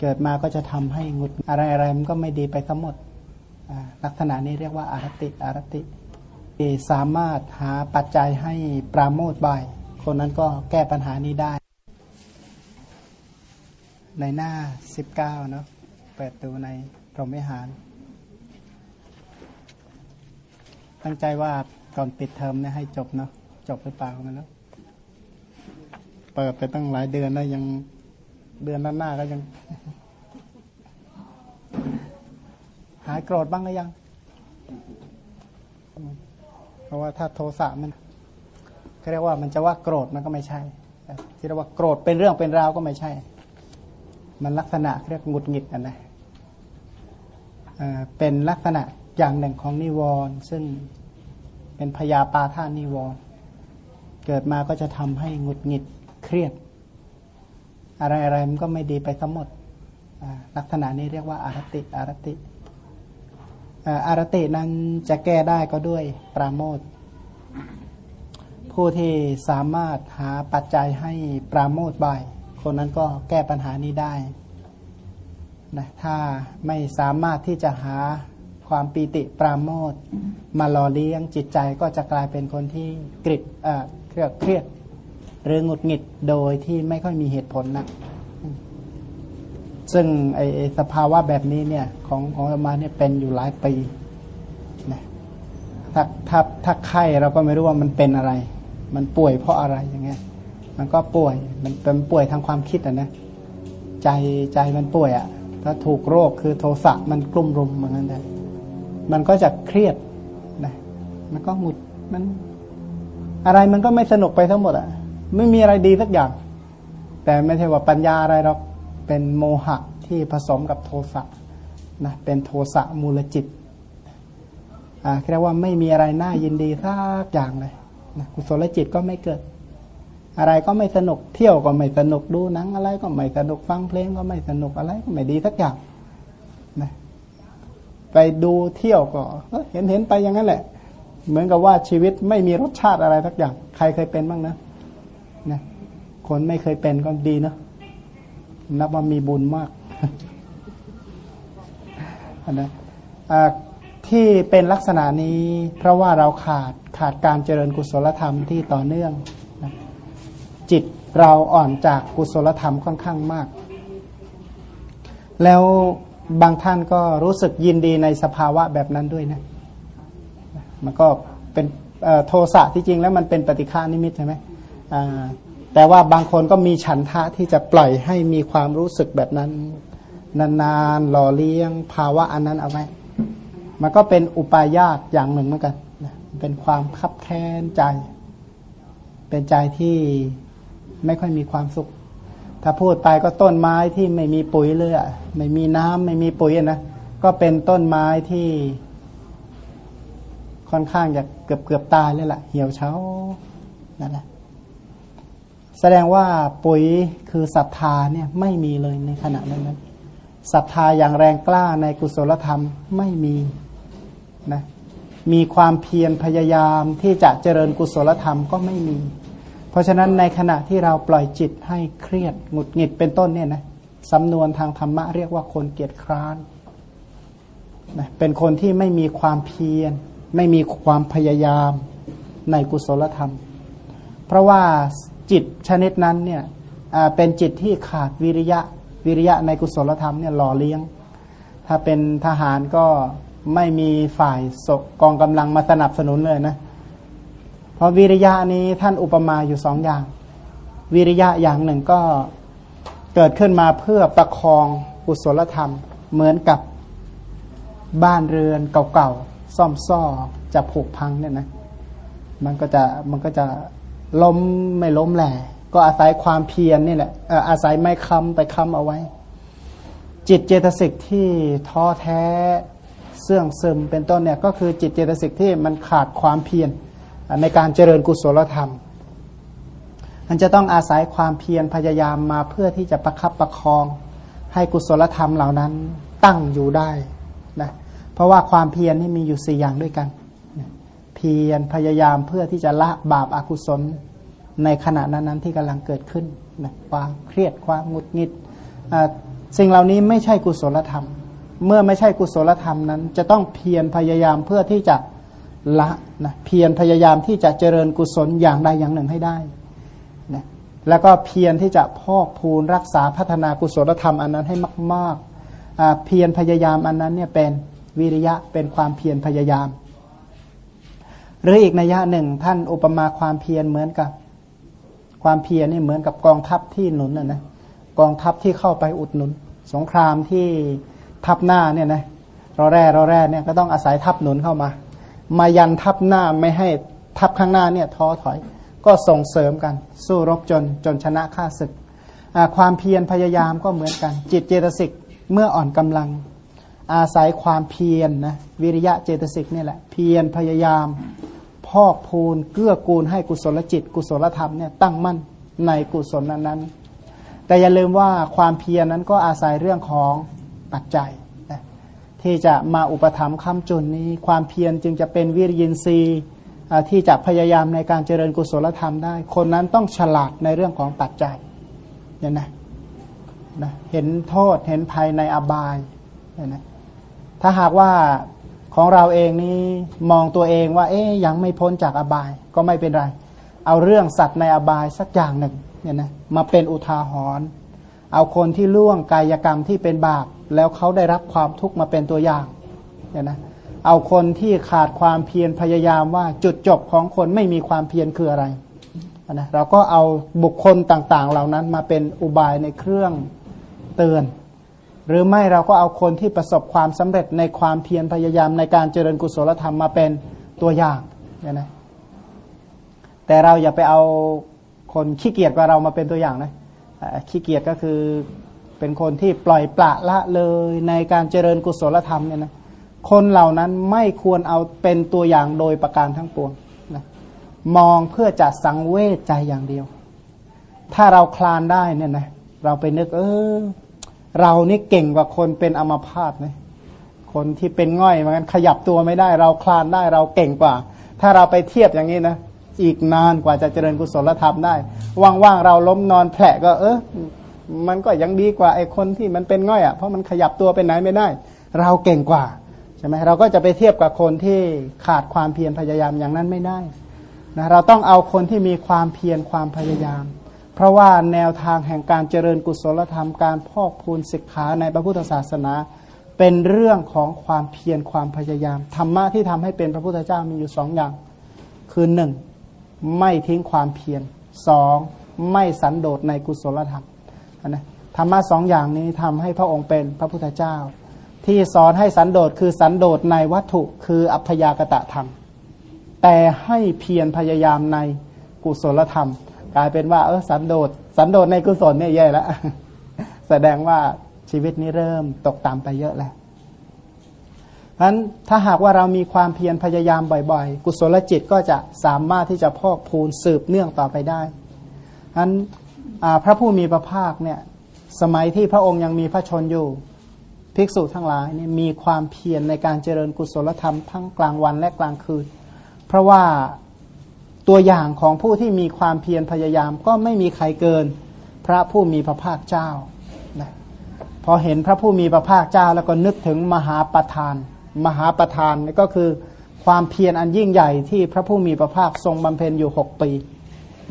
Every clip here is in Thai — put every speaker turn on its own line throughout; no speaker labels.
เกิดมาก็จะทำให้งุดอะไรอะไรมันก็ไม่ดีไปทั้งหมด ลักษณะนี้เรียกว่าอารติอารติสามารถหาปัจจัยให้ปราโมทบ่ายคนนั้นก็แก้ปัญหานี้ได้ ในหน้าสิบเก้านาะเปิดดูในพรหมิหาร ตั้งใจว่าก่อนปิดเทอมเนี่ยให้จบเนาะจบหรือเปล่ามันแล้ว เปิดไปตั้งหลายเดือนแล้วยัง เดือนหน้าก็ยัง หายโกรธบ้างหรือยัง เพราะว่าถ้าโทสะมันเขาเรียกว่ามันจะว่าโกรธมันก็ไม่ใช่ที่เรียกว่าโกรธเป็นเรื่องเป็นราวก็ไม่ใช่ มันลักษณะเรียกหงุดหงิดอันนะเป็นลักษณะอย่างหนึ่งของนิวรณ์ซึ่งเป็นพยาปาท่านิวรณ์เกิดมาก็จะทำให้หงุดหงิดเครียด อะไรอะไรมันก็ไม่ดีไปทั้งหมดลักษณะนี้เรียกว่าอารติอารติอารตินั้นจะแก้ได้ก็ด้วยปราโมทผู้ที่สามารถหาปัจจัยให้ปราโมทบ่ายคนนั้นก็แก้ปัญหานี้ได้นะถ้าไม่สามารถที่จะหาความปีติปราโมทมาหล่อเลี้ยงจิตใจก็จะกลายเป็นคนที่กริบเครียดเครียด หรือหงุดหงิดโดยที่ไม่ค่อยมีเหตุผลนะซึ่งไอสภาวะแบบนี้เนี่ยของของมาเนี่ยเป็นอยู่หลายปีนะถ้าถ้าถ้าไข้เราก็ไม่รู้ว่ามันเป็นอะไร มันป่วยเพราะอะไรอย่างเงี้ย มันก็ป่วยมันเป็นป่วยทางความคิดอะนะใจใจมันป่วยอะ ถ้าถูกโรคคือโทสะมันกลุ่มรุมเหมือนกันเลยมันก็จะเครียดนะมันก็หมุดมัน อะไรมันก็ไม่สนุกไปทั้งหมดอะ ไม่มีอะไรดีสักอย่าง แต่ไม่ใช่ว่าปัญญาอะไรหรอกเป็นโมหะที่ผสมกับโทสะนะเป็นโทสะมูลจิตอ่าเรียกว่าไม่มีอะไรน่ายินดีสักอย่างเลยนะกุศลจิตก็ไม่เกิด อะไรก็ไม่สนุกเที่ยวก็ไม่สนุกดูหนังอะไรก็ไม่สนุกฟังเพลงก็ไม่สนุกอะไรก็ไม่ดีสักอย่างนะไปดูเที่ยวก็เห็นเห็นไปอย่างนั้นแหละ เหมือนกับว่าชีวิตไม่มีรสชาติอะไรสักอย่าง ใครเคยเป็นบ้างนะ นะคนไม่เคยเป็นก็ดีเนาะนับว่ามีบุญมากนะที่เป็นลักษณะนี้ เพราะว่าเราขาดขาดการเจริญกุศลธรรมที่ต่อเนื่องนะจิตเราอ่อนจากกุศลธรรมค่อนข้างมาก แล้วบางท่านก็รู้สึกยินดีในสภาวะแบบนั้นด้วยนะมันก็เป็นโทสะที่จริงแล้วมันเป็นปฏิฆานิมิตใช่ไหม แต่ว่าบางคนก็มีฉันทะที่จะปล่อยให้มีความรู้สึกแบบนั้น นานๆหล่อเลี้ยง ภาวะอันนั้นเอาไว้มันก็เป็นอุปายาตอย่างหนึ่งเหมือนกันเป็นความคับแค้นใจ เป็นใจที่ไม่ค่อยมีความสุข ถ้าพูดไปก็ต้นไม้ที่ไม่มีปุ๋ยเลยอะไม่มีน้ำไม่มีปุ๋ยนะก็เป็นต้นไม้ที่ค่อนข้างจะเกือบเกือบตายเลยล่ะ เหี่ยวเฉานั่นแหละ แสดงว่าปุ๋ยคือศรัทธาเนี่ยไม่มีเลยในขณะนั้นนั้นศรัทธาอย่างแรงกล้าในกุศลธรรมไม่มีนะมีความเพียรพยายามที่จะเจริญกุศลธรรมก็ไม่มี เพราะฉะนั้นในขณะที่เราปล่อยจิตให้เครียดหงุดหงิดเป็นต้นเนี่ยนะสำนวนทางธรรมะเรียกว่าคนเกียจคร้านนะเป็นคนที่ไม่มีความเพียร ไม่มีความพยายามในกุศลธรรม เพราะว่า จิตชนิดนั้นเนี่ยเป็นจิตที่ขาดวิริยะวิริยะในกุศลธรรมเนี่ยหล่อเลี้ยง ถ้าเป็นทหารก็ไม่มีฝ่ายกองกำลังมาสนับสนุนเลยนะ เพราะวิริยะนี้ท่านอุปมาอยู่สองอย่าง วิริยะอย่างหนึ่งก็เกิดขึ้นมาเพื่อประคองกุศลธรรม เหมือนกับบ้านเรือนเก่าๆซ่อมซ่อจะผุพังเนี่ยนะมันก็จะมันก็จะ ล้มไม่ล้มแหล่ก็อาศัยความเพียรนี่แหละอาศัยไม่คำไปคำเอาไว้ จิตเจตสิกที่ท้อแท้เสื่องซึมเป็นต้นเนี่ยก็คือจิตเจตสิกที่มันขาดความเพียรในการเจริญกุศลธรรม มันจะต้องอาศัยความเพียรพยายามมาเพื่อที่จะประคับประคอง ให้กุศลธรรมเหล่านั้นตั้งอยู่ได้นะเพราะว่าความเพียรนี่มีอยู่สี่อย่างด้วยกัน เพียรพยายามเพื่อที่จะละบาปอากุศล ในขณะนั้นๆที่กำลังเกิดขึ้นนะความเครียดความหงุดหงิดสิ่งเหล่านี้ไม่ใช่กุศลธรรม เมื่อไม่ใช่กุศลธรรมนั้น จะต้องเพียรพยายามเพื่อที่จะละนะเพียรพยายามที่จะเจริญกุศลอย่างใดอย่างหนึ่งให้ได้นะแล้วก็เพียรที่จะพอกพูนรักษาพัฒนากุศลธรรมอันนั้นให้มากๆเพียรพยายามอันนั้นเนี่ยเป็นวิริยะเป็นความเพียรพยายาม หรืออีกนัยยะหนึ่งท่านอุปมาความเพียรเหมือนกับ ความเพียรนี่เหมือนกับกองทัพที่หนุนนะนะกองทัพที่เข้าไปอุดหนุน สงครามที่ทัพหน้าเนี่ยนะรอแร่รอแร่เนี่ยก็ต้องอาศัยทัพหนุนเข้ามา มายันทัพหน้าไม่ให้ทัพข้างหน้าเนี่ยท้อถอย ก็ส่งเสริมกัน สู้รบจนจนชนะข้าศึก ความเพียรพยายามก็เหมือนกัน จิตเจตสิกเมื่ออ่อนกำลัง อาศัยความเพียรนนะวิริยะเจตสิกนี่แหละเพียรพยายาม พอกพูนเกื้อกูลให้กุศลจิต กุศลธรรมเนี่ยตั้งมั่นในกุศลนั้นนั้นแต่อย่าลืมว่าความเพียรนั้นก็อาศัยเรื่องของปัจจัยนะที่จะมาอุปถัมภ์คำจุนนี้ ความเพียรจึงจะเป็นวิริยินทรีย์ที่จะพยายามในการเจริญกุศลธรรมได้ คนนั้นต้องฉลาดในเรื่องของปัจจัยเนี่ยนะนะเห็นโทษเห็นภัยในอบายเนี่ยนะถ้าหากว่า ของเราเองนี้มองตัวเองว่า เอ๊ยยังไม่พ้นจากอบายก็ไม่เป็นไร เอาเรื่องสัตว์ในอบายสักอย่างหนึ่งเนี่ยนะมาเป็นอุทาหรณ์เอาคนที่ล่วงกายกรรมที่เป็นบาปแล้วเขาได้รับความทุกข์มาเป็นตัวอย่างเนี่ยนะเอาคนที่ขาดความเพียรพยายามว่าจุดจบของคนไม่มีความเพียรคืออะไรนะเราก็เอาบุคคลต่างๆ เหล่านั้นมาเป็นอุบายในเครื่องเตือน หรือไม่เราก็เอาคนที่ประสบความสำเร็จในความเพียรพยายามในการเจริญกุศลธรรมมาเป็นตัวอย่างเนี่ยนะแต่เราอย่าไปเอาคนขี้เกียจกว่าเรามาเป็นตัวอย่างนะขี้เกียจก็คือเป็นคนที่ปล่อยปละละเลยในการเจริญกุศลธรรมเนี่ยนะคนเหล่านั้นไม่ควรเอาเป็นตัวอย่างโดยประการทั้งปวงนะมองเพื่อจะสังเวชใจอย่างเดียว ถ้าเราคลานได้เนี่ยนะเราไปนึกเออ เรานี่เก่งกว่าคนเป็นอัมพาตนะคนที่เป็นง่อยเหมือนกันขยับตัวไม่ได้ เราคลานได้เราเก่งกว่า ถ้าเราไปเทียบอย่างนี้นะอีกนานกว่าจะเจริญกุศลธรรมได้ว่างๆเราล้มนอนแผลก็ เออมันก็ยังดีกว่าไอ้คนที่มันเป็นง่อยอะ่ะเพราะมันขยับตัวไปไหนไม่ได้ เราเก่งกว่าใช่ไหมเราก็จะไปเทียบกับคนที่ขาดความเพียรพยายามอย่างนั้นไม่ได้นะเราต้องเอาคนที่มีความเพียรความพยายาม เพราะว่าแนวทางแห่งการเจริญกุศลธรรมการพอกพูนศิกขาในพระพุทธศาสนา เป็นเรื่องของความเพียรความพยายามธรรมะที่ทำให้เป็นพระพุทธเจ้ามีอยู่สองอย่าง คือหนึ่งไม่ทิ้งความเพียรสองไม่สันโดษในกุศลธรรมนะธรรมะสองอย่างนี้ทำให้พระองค์เป็นพระพุทธเจ้า ที่สอนให้สันโดษคือสันโดษในวัตถุคืออัพยากตะธรรม แต่ให้เพียรพยายามในกุศลธรรม กลายเป็นว่าเออสันโดษสันโดษในกุศลเนี่ยแย่แล้วแสดงว่าชีวิตนี้เริ่มตกต่ำไปเยอะแล้วเพราะฉะนั้นถ้าหากว่าเรามีความเพียรพยายามบ่อยๆ กุศลจิตก็จะสามารถที่จะพอกพูนสืบเนื่องต่อไปได้ฉะนั้นพระผู้มีพระภาคเนี่ยสมัยที่พระองค์ยังมีพระชนอยู่ภิกษุทั้งหลายเนี่ยมีความเพียรในการเจริญกุศลธรรมทั้งกลางวันและกลางคืน เพราะว่า ตัวอย่างของผู้ที่มีความเพียรพยายามก็ไม่มีใครเกินพระผู้มีพระภาคเจ้านะพอเห็นพระผู้มีพระภาคเจ้า แล้วก็นึกถึงมหาประธาน มหาประธานนี่ก็คือความเพียรอันยิ่งใหญ่ที่พระผู้มีพระภาคทรงบำเพ็ญอยู่หกปี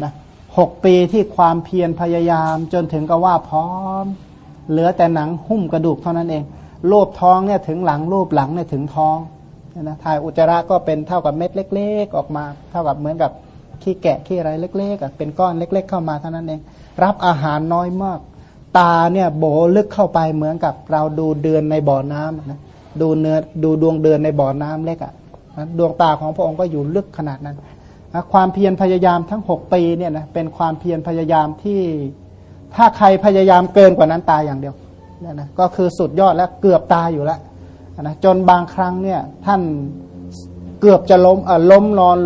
นะหกปีที่ความเพียรพยายามจนถึงก็ว่าพร้อม เหลือแต่หนังหุ้มกระดูกเท่านั้นเองรูปท้องเนี่ยถึงหลังรูปหลังเนี่ยถึงท้องนะถ่ายอุจจาระก็เป็นเท่ากับเม็ดเล็ก ๆ ออกมา เท่ากับเหมือนกับ ขี้แกะขี้อะไรเล็กๆเป็นก้อนเล็ก ๆ เข้ามาเท่านั้นเองรับอาหารน้อยมาก ตาเนี่ยโบลึกเข้าไปเหมือนกับเราดูเดือนในบ่อน้ำนะดูเนื้อดูดวงเดือนในบ่อน้ำเล็กอะ่ะดวงตาของพระองค์ก็อยู่ลึกขนาดนั้นนะความเพียรพยายามทั้งหกปีเนี่ยนะเป็นความเพียรพยายามที่ถ้าใครพยายามเกินกว่านั้นตายอย่างเดียวนะนะก็คือสุดยอดแล้วเกือบตายอยู่แล้วนะจนบางครั้งเนี่ยท่านเกือบจะล้มอ่ล้มนอน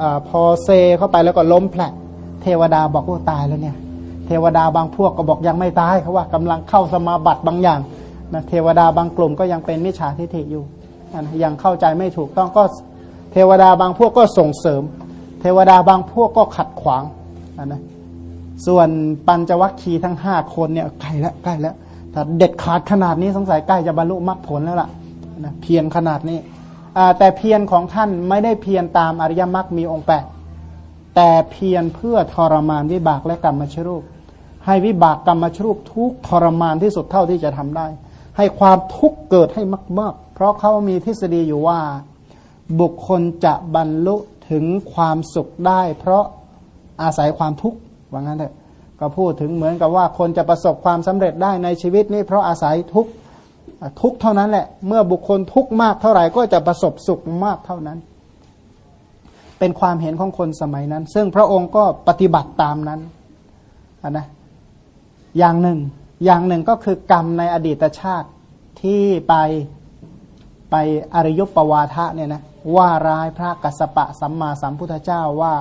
อพอเซเข้าไปแล้วก็ล้มแผลเทวดาบอกว่าตายแล้วเนี่ย เทวดาบางพวกก็บอกยังไม่ตายเขาว่ากำลังเข้าสมาบัติบางอย่างนะเทวดาบางกลุ่มก็ยังเป็นมิจฉาทิฏฐิอยู่นะยังเข้าใจไม่ถูกต้องก็เทวดาบางพวกก็ส่งเสริม เทวดาบางพวกก็ขัดขวางนะส่วนปัญจวัคคีย์ทั้งห้าคนเนี่ยใกล้แล้วใกล้แล้วถ้าเด็ดขาดขนาดนี้สงสัยใกล้จะบรรลุมรรคผลแล้วล่ะนะเพียรขนาดนี้ แต่เพียรของท่านไม่ได้เพียรตามอริยมรรคมีองค์แปดแต่เพียรเพื่อทรมานวิบากและกรรมชรูป ให้วิบากกรรมชรูปทุกทรมานที่สุดเท่าที่จะทำได้ ให้ความทุกข์เกิดให้มากๆ เพราะเขามีทฤษฎีอยู่ว่า บุคคลจะบรรลุถึงความสุขได้ เพราะอาศัยความทุกข์ว่างั้นเถอะก็พูดถึงเหมือนกับว่าคนจะประสบความสำเร็จได้ในชีวิตนี้เพราะอาศัยทุกข์ ทุกเท่านั้นแหละ เมื่อบุคคลทุกมากเท่าไหร่ก็จะประสบสุขมากเท่านั้น เป็นความเห็นของคนสมัยนั้น ซึ่งพระองค์ก็ปฏิบัติตามนั้นนะอย่างหนึ่ง อย่างหนึ่งก็คือกรรมในอดีตชาติที่ไปไปอริยปวาทะเนี่ยนะว่าร้ายพระกัสสปะสัมมาสัมพุทธเจ้าว่า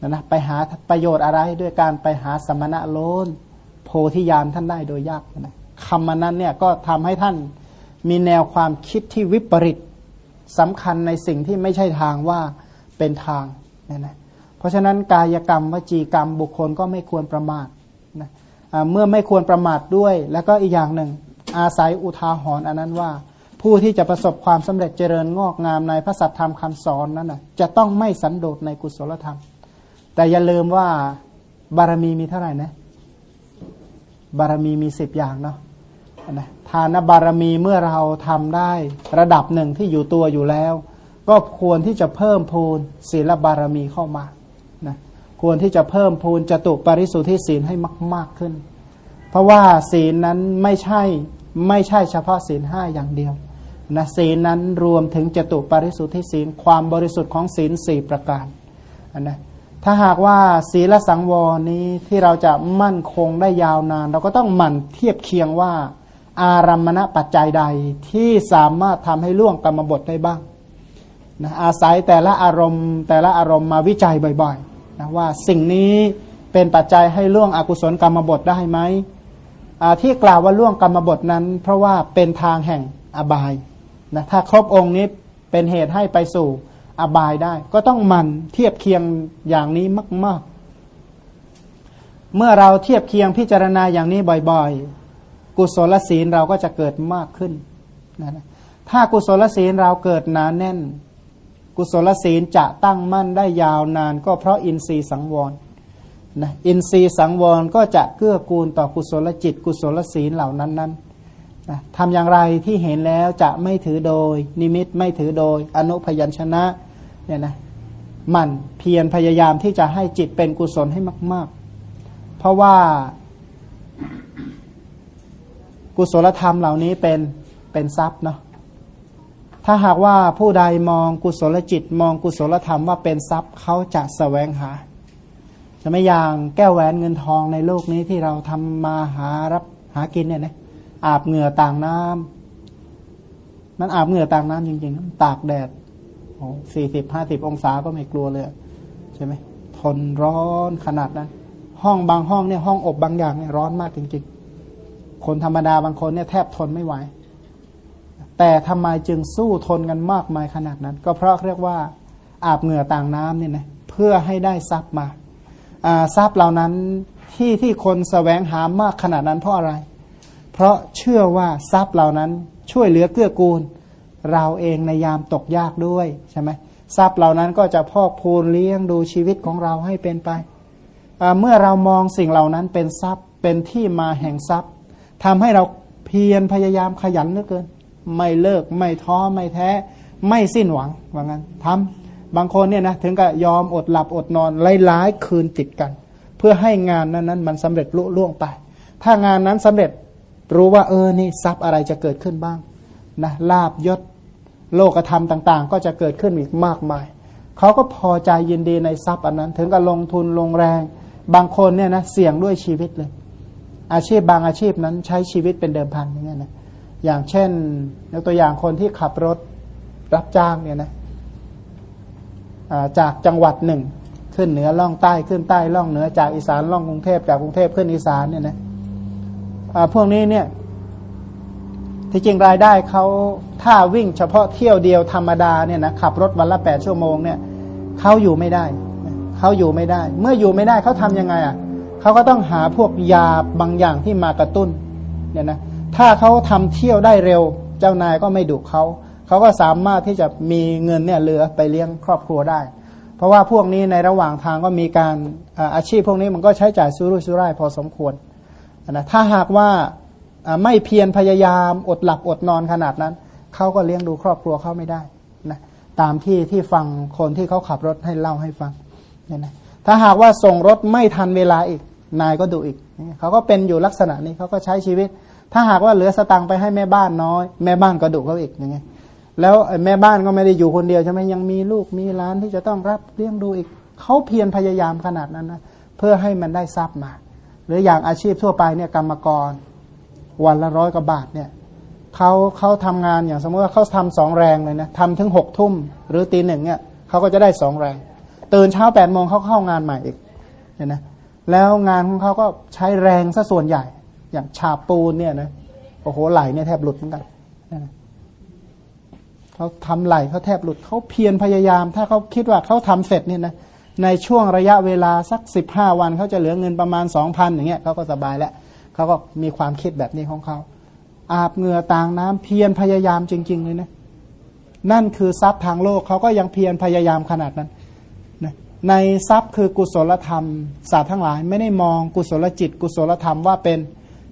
นะนะไปหาประโยชน์อะไรด้วยการไปหาสมณะโลนโพธิญาณท่านได้โดยยากนะ คำมันนั้นเนี่ยก็ทำให้ท่านมีแนวความคิดที่วิปริตสำคัญในสิ่งที่ไม่ใช่ทางว่าเป็นทางเนี่ยนะเพราะฉะนั้นกายกรรมวจีกรรมบุคคลก็ไม่ควรประมาทนะเมื่อไม่ควรประมาทด้วย แล้วก็อีกอย่างหนึ่ง อาศัยอุทาหรณ์อันนั้นว่า ผู้ที่จะประสบความสำเร็จเจริญงอกงามในพระสัทธรรมคำสอนนั้นนะจะต้องไม่สันโดษในกุศลธรรม แต่อย่าลืมว่าบารมีมีเท่าไหร่นะ บารมีมีสิบอย่างเนาะนะทานบารมีเมื่อเราทำได้ระดับหนึ่งที่อยู่ตัวอยู่แล้ว ก็ควรที่จะเพิ่มพูนศีลบารมีเข้ามานะควรที่จะเพิ่มพูนจตุปริสุทธิศีลให้มาก ๆขึ้น เพราะว่าศีลนั้นไม่ใช่ไม่ใช่เฉพาะศีลห้าอย่างเดียวนะศีลนั้นรวมถึงจตุปริสุทธิศีลความบริสุทธิ์ของศีลสี่ประการนะ ถ้าหากว่าศีลสังวรนี้ที่เราจะมั่นคงได้ยาวนาน เราก็ต้องหมั่นเทียบเคียงว่า อารัมมณปัจจัยใดที่สามารถทำให้ล่วงกรรมบทได้บ้างนะอาศัยแต่ละอารมณ์ แต่ละอารมณ์มาวิจัยบ่อยๆนะว่าสิ่งนี้เป็นปัจจัยให้ล่วงอกุศลกรรมบทได้ไหมที่กล่าวว่าล่วงกรรมบทนั้น เพราะว่าเป็นทางแห่งอบายนะถ้าครบองค์นี้เป็นเหตุให้ไปสู่ อบายได้ ก็ต้องมันเทียบเคียงอย่างนี้มาก ๆ เมื่อเราเทียบเคียงพิจารณาอย่างนี้บ่อย ๆ กุศลศีลเราก็จะเกิดมากขึ้นนะถ้ากุศลศีลเราเกิดหนานแน่น กุศลศีลจะตั้งมั่นได้ยาวนาน ก็เพราะอินทรีย์สังวรนะอินทรีย์สังวรก็จะเกื้อกูลต่อกุศลจิต กุศลศีลเหล่านั้นนั้นนะ ทำอย่างไรที่เห็นแล้วจะไม่ถือโดย นิมิตไม่ถือโดย อนุพยัญชนะเนี่ยนะมันเพียรพยายามที่จะให้จิตเป็นกุศลให้มาก ๆ เพราะว่ากุศลธรรมเหล่านี้เป็นเป็นทรัพย์เนาะถ้าหากว่าผู้ใดมองกุศลจิต มองกุศลธรรมว่าเป็นทรัพย์เขาจะสแสวงหา จะไม่อย่างแก้วแหวนเงินทองในโลกนี้ที่เราทำมาหารับหากินเนี่ยนะ อาบเหงื่อต่างน้ำนั้นอาบเหงื่อต่างน้ำจริงๆ ตากแดดโอ้สี่สิบห้าสิบองศาก็ไม่กลัวเลยใช่ไหมทนร้อนขนาดนั้น ห้องบางห้องเนี่ยห้องอบบางอย่างเนี่ยร้อนมากจริงๆ คนธรรมดาบางคนเนี่ยแทบทนไม่ไหว แต่ทำไมจึงสู้ทนกันมากมายขนาดนั้น ก็เพราะเรียกว่าอาบเหงื่อต่างน้ำเนี่ยนะเพื่อให้ได้ทรัพย์มาทรัพย์เหล่านั้นที่ที่คนสแสวงหามากขนาดนั้นเพราะอะไรเพราะเชื่อว่าทรัพย์เหล่านั้นช่วยเหลือเกื้อกูล เราเองในยามตกยากด้วยใช่ไหมทรัพย์เหล่านั้นก็จะพอกพูนเลี้ยงดูชีวิตของเราให้เป็นไป เมื่อเรามองสิ่งเหล่านั้นเป็นทรัพย์เป็นที่มาแห่งทรัพย์ทำให้เราเพียรพยายามขยันเหลือเกิน ไม่เลิกไม่ท้อไม่แท้ ไม่สิ้นหวังว่างั้นทำบางคนเนี่ยนะถึงกับยอมอดหลับอดนอนหลายๆคืนติดกัน เพื่อให้งานนั้นนั้นมันสำเร็จลุล่วงไป ถ้างานนั้นสำเร็จ รู้ว่าเออนี่ทรัพย์อะไรจะเกิดขึ้นบ้างนะลาบยศโลกธรรมต่าง ๆ ก็จะเกิดขึ้นอีกมากมายเขาก็พอใจยินดีในทรัพย์อันนั้น ถึงกับลงทุนลงแรง บางคนเนี่ยนะเสี่ยงด้วยชีวิตเลย อาชีพบางอาชีพนั้นใช้ชีวิตเป็นเดิมพันอย่างเงี้ยนะอย่างเช่นยกตัวอย่างคนที่ขับรถรับจ้างเนี่ยนะจากจังหวัดหนึ่ง ขึ้นเหนือล่องใต้ขึ้นใต้ล่องเหนือจากอีสานล่องกรุงเทพจากกรุงเทพขึ้นอีสานเนี่ยนะ พวกนี้เนี่ยที่จริงรายได้เขาถ้าวิ่งเฉพาะเที่ยวเดียวธรรมดาเนี่ยนะขับรถวันละแปดชั่วโมงเนี่ยเขาอยู่ไม่ได้เขาอยู่ไม่ได้ เมื่ออยู่ไม่ได้เขาทํำยังไงอะเขาก็ต้องหาพวกยาบางอย่างที่มากระตุ้นเนี่ยนะถ้าเขาทำเที่ยวได้เร็ว เจ้านายก็ไม่ดุเขาเขาก็สามารถที่จะมีเงินเนี่ยเหลือไปเลี้ยงครอบครัวได้ เพราะว่าพวกนี้ในระหว่างทางก็มีการอาชีพพวกนี้มันก็ใช้จ่ายซื้อรุ่ยซื้อร่ายพอสมควร นะถ้าหากว่าไม่เพียรพยายามอดหลับอดนอนขนาดนั้นเขาก็เลี้ยงดูครอบครัวเขาไม่ได้นะตามที่ที่ฟังคนที่เขาขับรถให้เล่าให้ฟังเนี่ยนะถ้าหากว่าส่งรถไม่ทันเวลาอีกนายก็ดูอีกเขาก็เป็นอยู่ลักษณะนี้เขาก็ใช้ชีวิต ถ้าหากว่าเหลือสตังค์ไปให้แม่บ้านน้อย แม่บ้านก็ดุเขาอีกอย่างเงี้ยแล้วแม่บ้านก็ไม่ได้อยู่คนเดียวใช่ไหมยังมีลูกมีหลานที่จะต้องรับเลี้ยงดูอีกเขาเพียรพยายามขนาดนั้นนะเพื่อให้มันได้ทรัพย์มา หรืออย่างอาชีพทั่วไปเนี่ยกรรมกร วันละร้อยกว่าบาทเนี่ยเขาเขาทำงานอย่างสมมติว่าเขาทำสองแรงเลยนะทำถึงหกทุ่มหรือตีหนึ่งเนี่ยเขาก็จะได้สองแรงตื่นเช้าแปดโมงเขาเข้างานใหม่อีกเห็นไหมแล้วงานของเขาก็ใช้แรงซะส่วนใหญ่ อย่างฉาบปูนเนี่ยนะโอ้โหไหลเนี่ยแทบหลุดเหมือนกันเขาทำไหลเขาแทบหลุดเขาเพียรพยายาม ถ้าเขาคิดว่าเขาทำเสร็จเนี่ยนะ ในช่วงระยะเวลาสักสิบห้าวันเขาจะเหลือเงินประมาณสองพันอย่างเงี้ยเขาก็สบายแล้วเขาก็มีความคิดแบบนี้ของเขาอาบเหงื่อต่างน้ำเพียรพยายามจริง ๆ เลยนะนั่นคือทรัพย์ทางโลกเขาก็ยังเพียรพยายามขนาดนั้นนะในทรัพย์คือกุศลธรรมศาสตร์ทั้งหลาย ไม่ได้มองกุศลจิต กุศลธรรมว่าเป็น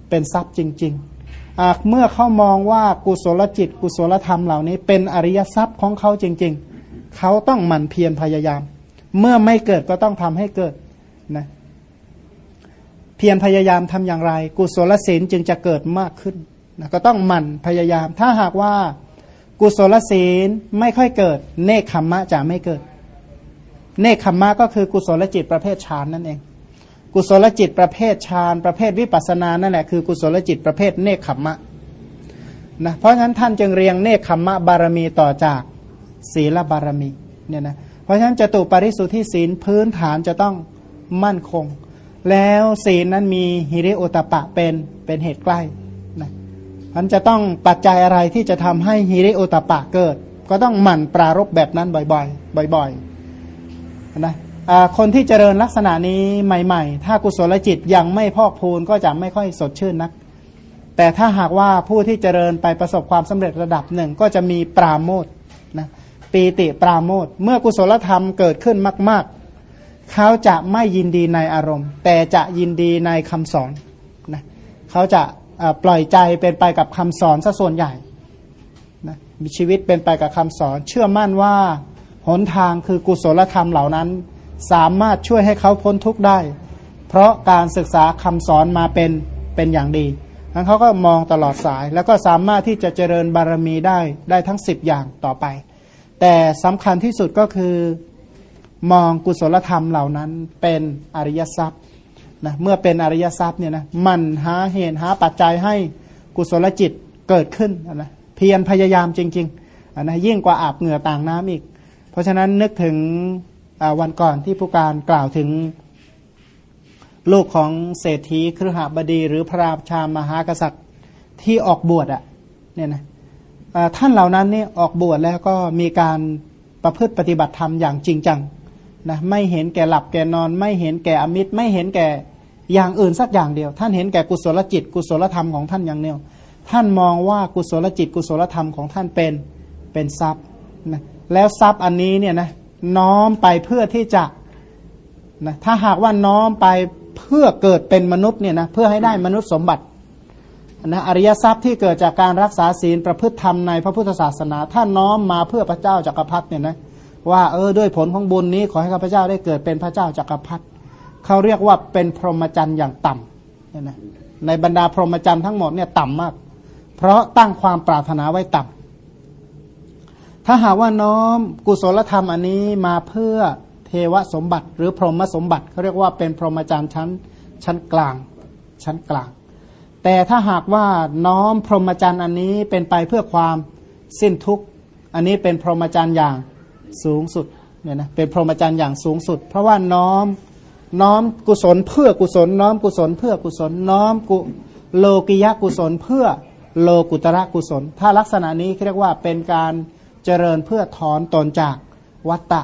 เป็นทรัพย์จริงๆเมื่อเขามองว่ากุศลจิต กุศลธรรมเหล่านี้ เป็นอริยทรัพย์ของเขาจริง ๆ เขาต้องหมั่นเพียรพยายาม เมื่อไม่เกิดก็ต้องทำให้เกิดนะเพียรพยายามทำอย่างไร กุศลศีลจึงจะเกิดมากขึ้นนะก็ต้องหมั่นพยายาม ถ้าหากว่า กุศลศีลไม่ค่อยเกิด เนคขมมะจะไม่เกิด เนคขมมะก็คือกุศลจิตประเภทฌานนั่นเอง กุศลจิตประเภทฌานประเภทวิปัสสนานั่นแหละคือกุศลจิตประเภทเนคขมมะนะเพราะฉะนั้นท่านจึงเรียงเนคขมมะบารมีต่อจากศีลบารมีเนี่ยนะ เพราะฉะนั้นจตุปริสุทธิศีลพื้นฐานจะต้องมั่นคง แล้วศีลนั้นมีฮิริโอตปะเป็นเป็นเหตุใกล้มันจะต้องปัจจัยอะไรที่จะทำให้ฮิริโอตปะเกิด ก็ต้องหมั่นปรารบแบบนั้นบ่อยๆบ่อยๆนะคนที่เจริญลักษณะนี้ใหม่ ๆ ถ้ากุศลจิตยังไม่พอกพูนก็จะไม่ค่อยสดชื่นนัก แต่ถ้าหากว่าผู้ที่เจริญไปประสบความสำเร็จระดับหนึ่งก็จะมีปราโมทนะ ปีติปราโมทเมื่อกุศลธรรมเกิดขึ้นมาก ๆ เขาจะไม่ยินดีในอารมณ์ แต่จะยินดีในคำสอนนะเขาจะปล่อยใจเป็นไปกับคำสอนซะส่วนใหญ่นะมีชีวิตเป็นไปกับคำสอน เชื่อมั่นว่าหนทางคือกุศลธรรมเหล่านั้น สามารถช่วยให้เขาพ้นทุกข์ได้ เพราะการศึกษาคำสอนมาเป็นเป็นอย่างดีทั้นเขาก็มองตลอดสาย แล้วก็สามารถที่จะเจริญบารมีได้ได้ทั้งสิบอย่างต่อไป แต่สำคัญที่สุดก็คือมองกุศลธรรมเหล่านั้นเป็นอริยทรัพย์นะเมื่อเป็นอริยทรัพย์เนี่ยนะมันหาเหตุหาปัจจัยให้กุศลจิตเกิดขึ้นนะเพียรพยายามจริงๆนะยิ่งกว่าอาบเหงื่อต่างน้ำอีก เพราะฉะนั้นนึกถึงวันก่อนที่ผู้การกล่าวถึงลูกของเศรษฐีครหบดี หรือพระราชามหากษัตริย์ที่ออกบวชอะเนี่ยนะ ท่านเหล่านั้นเนี่ยออกบวชแล้วก็มีการประพฤติปฏิบัติธรรมอย่างจริงจังนะไม่เห็นแก่หลับแก่นอน ไม่เห็นแก่อมิตร ไม่เห็นแก่อย่างอื่นสักอย่างเดียว ท่านเห็นแก่กุศลจิต กุศลธรรมของท่านอย่างเดียว ท่านมองว่ากุศลจิต กุศลธรรมของท่านเป็นเป็นทรัพย์นะแล้วทรัพย์อันนี้เนี่ยนะน้อมไปเพื่อที่จะนะถ้าหากว่าน้อมไปเพื่อเกิดเป็นมนุษย์เนี่ยนะเพื่อให้ได้มนุษย์สมบัติ นะอริยทรัพย์ที่เกิดจากการรักษาศีลประพฤติธรรมในพระพุทธศาสนาถ้าน้อมมาเพื่อพระเจ้าจักรพรรดิเนี่ยนะว่าเออด้วยผลของบุญนี้ขอให้ข้าพเจ้าได้เกิดเป็นพระเจ้าจักรพรรดิเขาเรียกว่าเป็นพรหมจรรย์อย่างต่ำเนี่ยนะในบรรดาพรหมจรรย์ทั้งหมดเนี่ยต่ำมาก เพราะตั้งความปรารถนาไว้ต่ำถ้าหากว่าน้อมกุศลธรรมอันนี้มาเพื่อเทวสมบัติ หรือพรหมสมบัติเขาเรียกว่าเป็นพรหมจรรย์ชั้นชั้นกลางชั้นกลาง แต่ถ้าหากว่าน้อมพรหมจรรย์อันนี้เป็นไปเพื่อความสิ้นทุกข์ อันนี้เป็นพรหมจรรย์อย่างสูงสุดเนี่ยนะเป็นพรหมจรรย์อย่างสูงสุด เพราะว่าน้อมน้อมกุศลเพื่อกุศล น้อมกุศลเพื่อกุศล น้อมกุโลกิยะกุศลเพื่อโลกุตระกุศล ถ้าลักษณะนี้เรียกว่าเป็นการเจริญเพื่อถอนตนจากวัตตะ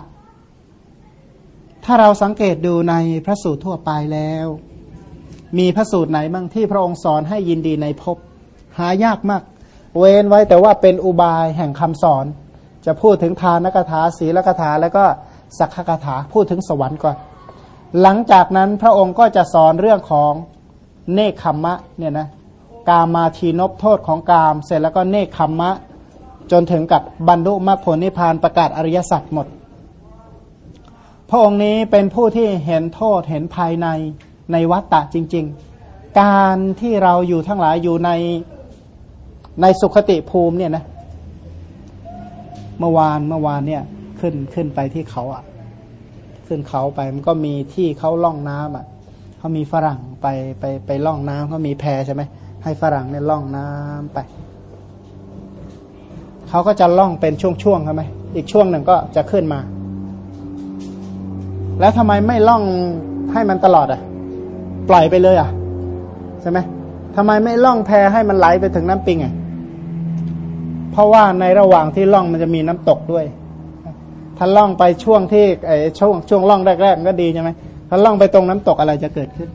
ถ้าเราสังเกตดูในพระสูตรทั่วไปแล้ว มีพระสูตรไหนบ้างที่พระองค์สอนให้ยินดีในภพหายากมาก เว้นไว้แต่ว่าเป็นอุบายแห่งคำสอน จะพูดถึงทานกถาศีลกถาแล้วก็สักขกถาพูดถึงสวรรค์ก่อน หลังจากนั้นพระองค์ก็จะสอนเรื่องของเนคขมมะเนี่ยนะกามาทีนบโทษของกาม เสร็จแล้วก็เนคขมมะ จนถึงกับบรรลุมรรคผลนิพพานประกาศอริยสัจหมด พระองค์นี้เป็นผู้ที่เห็นโทษเห็นภายใน ในวัฏฏะจริง ๆ การที่เราอยู่ทั้งหลายอยู่ในในสุขติภูมิเนี่ยนะ เมื่อวานเมื่อวานเนี่ยขึ้นขึ้นไปที่เขาอะ ขึ้นเขาไปมันก็มีที่เขาล่องน้ำอะเขามีฝรั่งไปไปไปล่องน้ำเขามีแพใช่ไหมให้ฝรั่งเนี่ยล่องน้ำไปเขาก็จะล่องเป็นช่วงๆใช่ไหมอีกช่วงหนึ่งก็จะขึ้นมา แล้วทำไมไม่ล่องให้มันตลอดอะ ปล่อยไปเลยอะใช่ไหมทำไมไม่ล่องแพให้มันไหลไปถึงน้ำปิงอะเพราะว่าในระหว่างที่ล่องมันจะมีน้ำตกด้วย ถ้าล่องไปช่วงที่ไอ้ช่วงช่วงล่องแรกๆก็ดีใช่ไหมถ้าล่องไปตรงน้ำตกอะไรจะเกิดขึ้น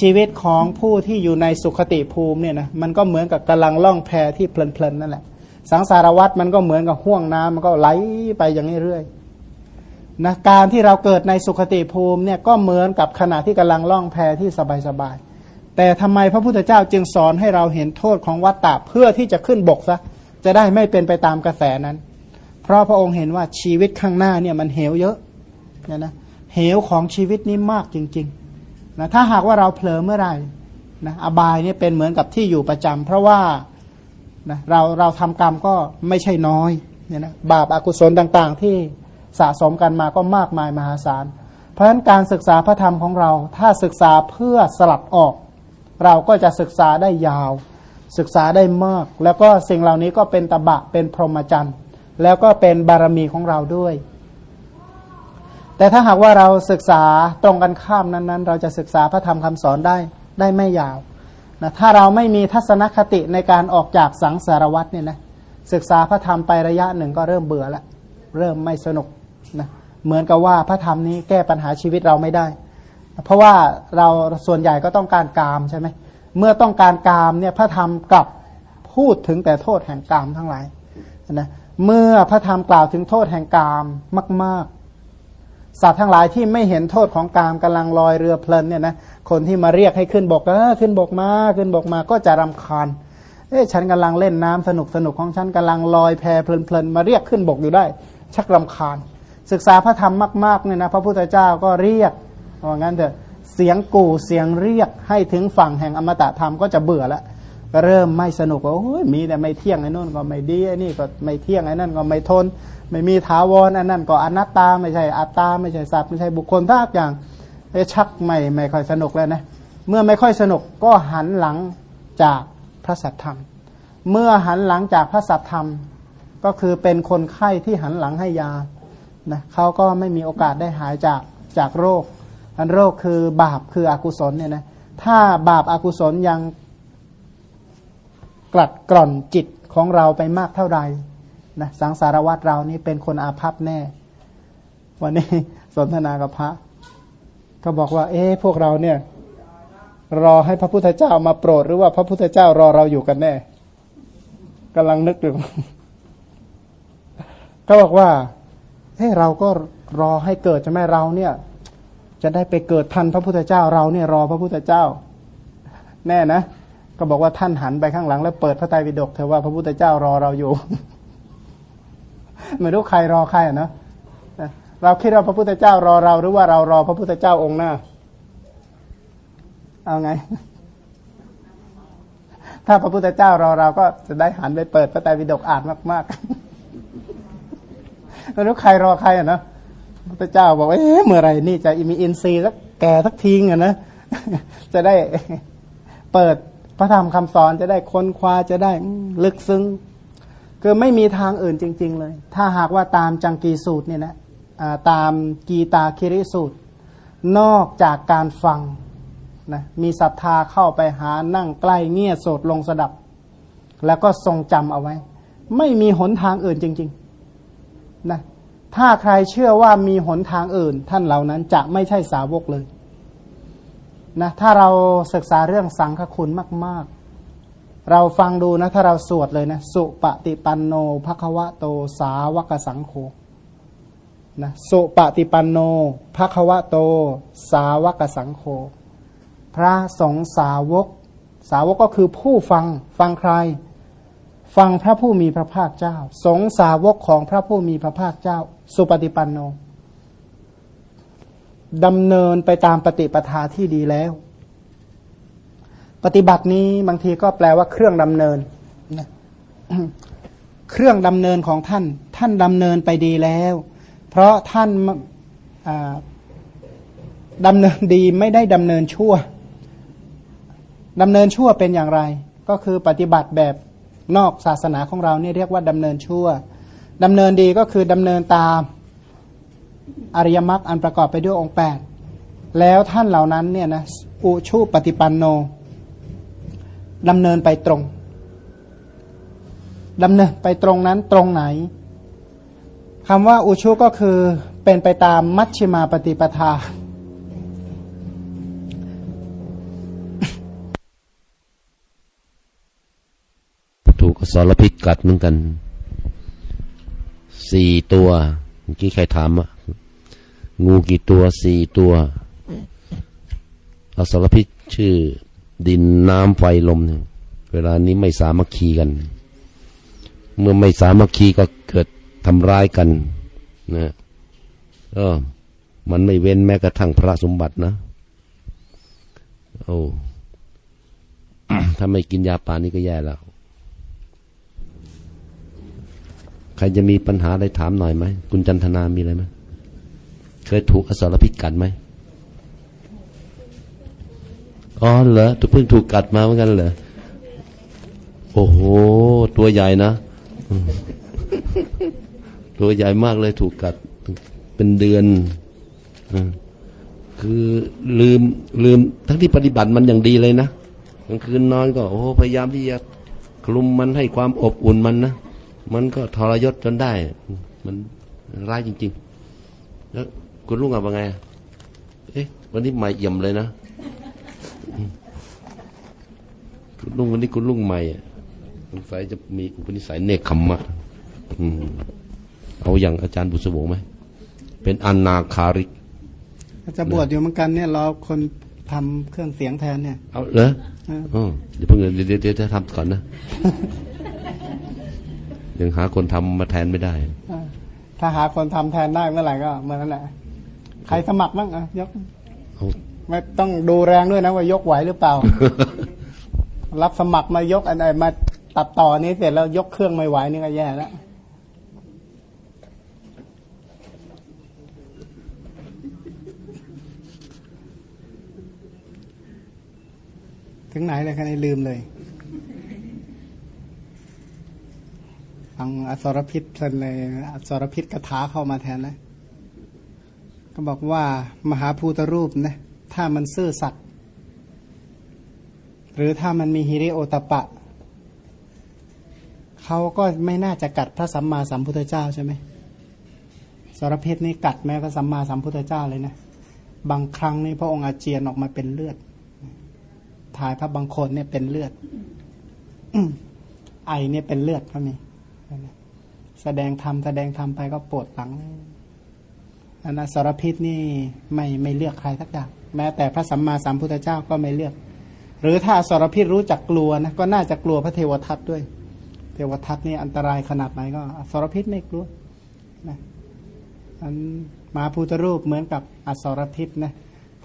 ชีวิตของผู้ที่อยู่ในสุขติภูมิเนี่ยนะมันก็เหมือนกับกำลังล่องแพที่เพลินๆนั่นแหละ สังสารวัตรมันก็เหมือนกับห่วงน้ำมันก็ไหลไปอย่างนี้เรื่อย นะการที่เราเกิดในสุขติภูมิเนี่ยก็เหมือนกับขณะที่กำลังล่องแพที่สบายๆแต่ทำไมพระพุทธเจ้าจึงสอนให้เราเห็นโทษของวัตตะเพื่อที่จะขึ้นบกซะจะได้ไม่เป็นไปตามกระแสนั้น เพราะพระองค์เห็นว่าชีวิตข้างหน้าเนี่ยมันเหวเยอะเนี่ยนะเหวของชีวิตนี้มากจริงๆนะถ้าหากว่าเราเผลอเมื่อไหร่นะอบายเนี่ยเป็นเหมือนกับที่อยู่ประจำเพราะว่านะเราเราทำกรรมก็ไม่ใช่น้อยเนี่ยนะบาปอากุศลต่างๆที่ สะสมกันมาก็มากมายมหาศาล เพราะฉะนั้นการศึกษาพระธรรมของเรา ถ้าศึกษาเพื่อสลัดออก เราก็จะศึกษาได้ยาว ศึกษาได้มาก แล้วก็สิ่งเหล่านี้ก็เป็นตบะเป็นพรหมจรรย์ แล้วก็เป็นบารมีของเราด้วย แต่ถ้าหากว่าเราศึกษาตรงกันข้ามนั้น ๆ เราจะศึกษาพระธรรมคำสอนได้ได้ไม่ยาวนะถ้าเราไม่มีทัศนคติในการออกจากสังสารวัตเนี่ยนะศึกษาพระธรรมไประยะหนึ่งก็เริ่มเบื่อล้วเริ่มไม่สนุก เหมือนกับว่าพระธรรมนี้แก้ปัญหาชีวิตเราไม่ได้ เพราะว่าเราส่วนใหญ่ก็ต้องการกามใช่ไหมเมื่อต้องการกามเนี่ยพระธรรมกลับพูดถึงแต่โทษแห่งกามทั้งหลายนะเมื่อพระธรรมกล่าวถึงโทษแห่งกามมากสัตว์ทั้งหลายที่ไม่เห็นโทษของกามกำลังลอยเรือเพลินเนี่ยนะคนที่มาเรียกให้ขึ้นบกเออขึ้นบกมาขึ้นบกมาก็จะรำคาญเอ๊ฉันกำลังเล่นน้ำสนุกสนุกของฉันกำลังลอยแพเพลินเพลินมาเรียกขึ้นบกอยู่ได้ ชักรำคาญ ศึกษาพระธรรมมากๆเนี่ยนะพระพุทธเจ้าก็เรียกว่างั้นเถอะเสียงกู่เสียงเรียกให้ถึงฝั่งแห่งอมตะธรรมก็จะเบื่อล้วก็เริ่มไม่สนุกว่าโอ้ยมีแต่ไม่เที่ยงไอ้นู่นก็ไม่ดีไอ้นี่ก็ไม่เที่ยงไอ้นั่นก็ไม่ทน ไม่มีถาวรอันนั้นก็อนัตตาไม่ใช่อัตตาไม่ใช่สัตว์ไม่ใช่บุคคลทุกอย่างไอ้ชักไม่ไม่ค่อยสนุกแล้วนะเมื่อไม่ค่อยสนุกก็หันหลังจากพระสัทธรรม เมื่อหันหลังจากพระสัทธรรมก็คือเป็นคนไข้ที่หันหลังให้ยา นะเขาก็ไม่มีโอกาสได้หายจากจากโรค อันโรคคือบาปคืออกุศลเนี่ยนะถ้าบาปอากุศลยังกลัดกร่อนจิตของเราไปมากเท่าใดนะสังสารวัตรเรานี่เป็นคนอาภัพแน่ วันนี้สนทนากับพระก็บอกว่า เอ๊พวกเราเนี่ย รอให้พระพุทธเจ้ามาโปรด หรือว่าพระพุทธเจ้ารอเราอยู่กันแน่กำลังนึกอยู่ก็บอกว่า เฮ้เราก็รอให้เกิดจะไม่เราเนี่ย จะได้ไปเกิดทันพระพุทธเจ้าเราเนี่ยรอพระพุทธเจ้า แน่นะ ก็บอกว่าท่านหันไปข้างหลัง แล้วเปิดพระไตรปิฎกเถอะว่าพระพุทธเจ้ารอเราอยู่ไม่รู้ใครรอใครอะนะเราคิดว่าพระพุทธเจ้ารอเราหรือว่าเรารอพระพุทธเจ้าองค์หน้า เอาไง ถ้าพระพุทธเจ้ารอเราก็จะได้หันไปเปิดพระไตรปิฎกอ่านมาก ๆ ไม่รู้ใครรอใครอะนะพระเจ้าบอกเอ๊ะเมื่อไรนี่จะมีอินทรีย์สักแก่สักทีอะนะจะได้เปิดพระธรรมคำสอนจะได้ค้นคว้าจะได้ลึกซึ้งคือไม่มีทางอื่นจริง ๆ เลย ถ้าหากว่าตามจังกีสูตรเนี่ยนะตามกีตาคิริสูตร นอกจากการฟังนะมีศรัทธาเข้าไปหานั่งใกล้เงี่ยโสดลงสดับ แล้วก็ทรงจำเอาไว้ ไม่มีหนทางอื่นจริง ๆ นะถ้าใครเชื่อว่ามีหนทางอื่น ท่านเหล่านั้นจะไม่ใช่สาวกเลยนะถ้าเราศึกษาเรื่องสังฆคุณมาก ๆ เราฟังดูนะ ถ้าเราสวดเลยนะสุปฏิปันโนภควะโตสาวกสังโฆนะสุปฏิปันโนภควะโต สาวกสังโฆพระสงฆ์สาวก สาวกก็คือผู้ฟังฟังใคร ฟังพระผู้มีพระภาคเจ้า สงสาวกของพระผู้มีพระภาคเจ้า สุปฏิปันโนดำเนินไปตามปฏิปทาที่ดีแล้ว ปฏิบัตินี้บางทีก็แปลว่าเครื่องดำเนิน เครื่องดำเนินของท่าน ท่านดำเนินไปดีแล้ว เพราะท่านดำเนินดีไม่ได้ดำเนินชั่วดำเนินชั่วเป็นอย่างไร ก็คือปฏิบัติแบบ นอกศาสนาของเราเนี่ยเรียกว่าดำเนินชั่วดำเนินดีก็คือดำเนินตามอริยมรรคอันประกอบไปด้วยองค์แปดแล้วท่านเหล่านั้นเนี่ยนะอุชูปฏิปันโนดำเนินไปตรงดำเนินไปตรงนั้นตรงไหนคำว่าอุชูก็คือเป็นไปตามมัชฌิมาปฏิปทา
สารพิษกัดเหมือนกัน สี่ตัวเมื่อกี้ใครถามอะงูกี่ตัวสี่ตัวอสารพิษชื่อ ดินน้ำไฟลมเนี่ยเวลานี้ไม่สามัคคีกัน เมื่อไม่สามัคคีก็เกิดทำร้ายกันนะก็มันไม่เว้นแม้กระทั่งพระสมบัตินะโอ้ถ้าไม่กินยาป่านี้ก็แย่แล้ว ใครจะมีปัญหาอะไรถามหน่อยไหมคุณจันทนามีอะไรไหมเคยถูกอสรพิษกัดไหมอ๋อเหรอตัวเพิ่งถูกกัดมาเหมือนกันเหรอโอ้โห ตัวใหญ่นะตัวใหญ่มากเลยถูกกัด เป็นเดือนคือลืมลืมทั้งที่ปฏิบัติมันอย่างดีเลยนะกลางคืนนอนก็ โอ้พยายามที่จะคลุมมันให้ความอบอุ่นมันนะ มันก็ทรยศจนได้ มันร้ายจริง ๆ แล้วคุณลุงอะว่าไง เอ๊ะ วันนี้ใหม่เยี่ยมเลยนะ คุณลุงวันนี้คุณลุงใหม่สงสัยจะมีอุปนิสัยเนคขมมะเอาอย่างอาจารย์บุษบงไหม เป็นอนาคาริก
จะบวชอยู่เหมือนกันเนี่ยรอคนทำเครื่องเสียงแทนเนี่ย
เอาเหรออ๋อเดี๋ยวเพิ่งเดี๋ยวเดี๋ยวจะทำก่อนนะ ยังหาคนทำมาแทนไม่ได้
ถ้าหาคนทำแทนได้เมื่อไหร่ก็เมื่อนั้นแหละใครสมัครบ้างอะยกไม่ต้องดูแรงด้วยนะว่ายกไหวหรือเปล่า รับสมัครมายกอะไรมาตัดต่อนี้เสร็จแล้วยกเครื่องไม่ไหวนี่ก็แย่แล้วถึงไหนเลยคะนี่ลืมเลย ฟังอสรพิษเพลินเลยอสรพิษกระถาเข้ามาแทนแล้วก็บอกว่ามหาภูตรูปนะถ้ามันซื่อสัตย์หรือถ้ามันมีฮิริโอตปะ เขาก็ไม่น่าจะกัดพระสัมมาสัมพุทธเจ้าใช่ไหมสารพิษนี่กัดแม้พระสัมมาสัมพุทธเจ้าเลยนะ บางครั้งนี่พระองค์อาเจียนออกมาเป็นเลือด ถ่ายพระบางคนเนี่ยเป็นเลือดไอเนี่ยเป็นเลือดก็มี แสดงธรรมแสดงธรรมไปก็ปวดหลังอันนั้นสารพิษนี่ไม่ไม่เลือกใครทักอย่างแม้แต่พระสัมมาสัมพุทธเจ้าก็ไม่เลือก หรือถ้าสารพิษรู้จักกลัวนะก็น่าจะกลัวพระเทวทัตด้วย เทวทัตนี่อันตรายขนาดไหนก็สารพิษไม่กลัวนะอันมาพุทธรูปเหมือนกับอสรพิษนะ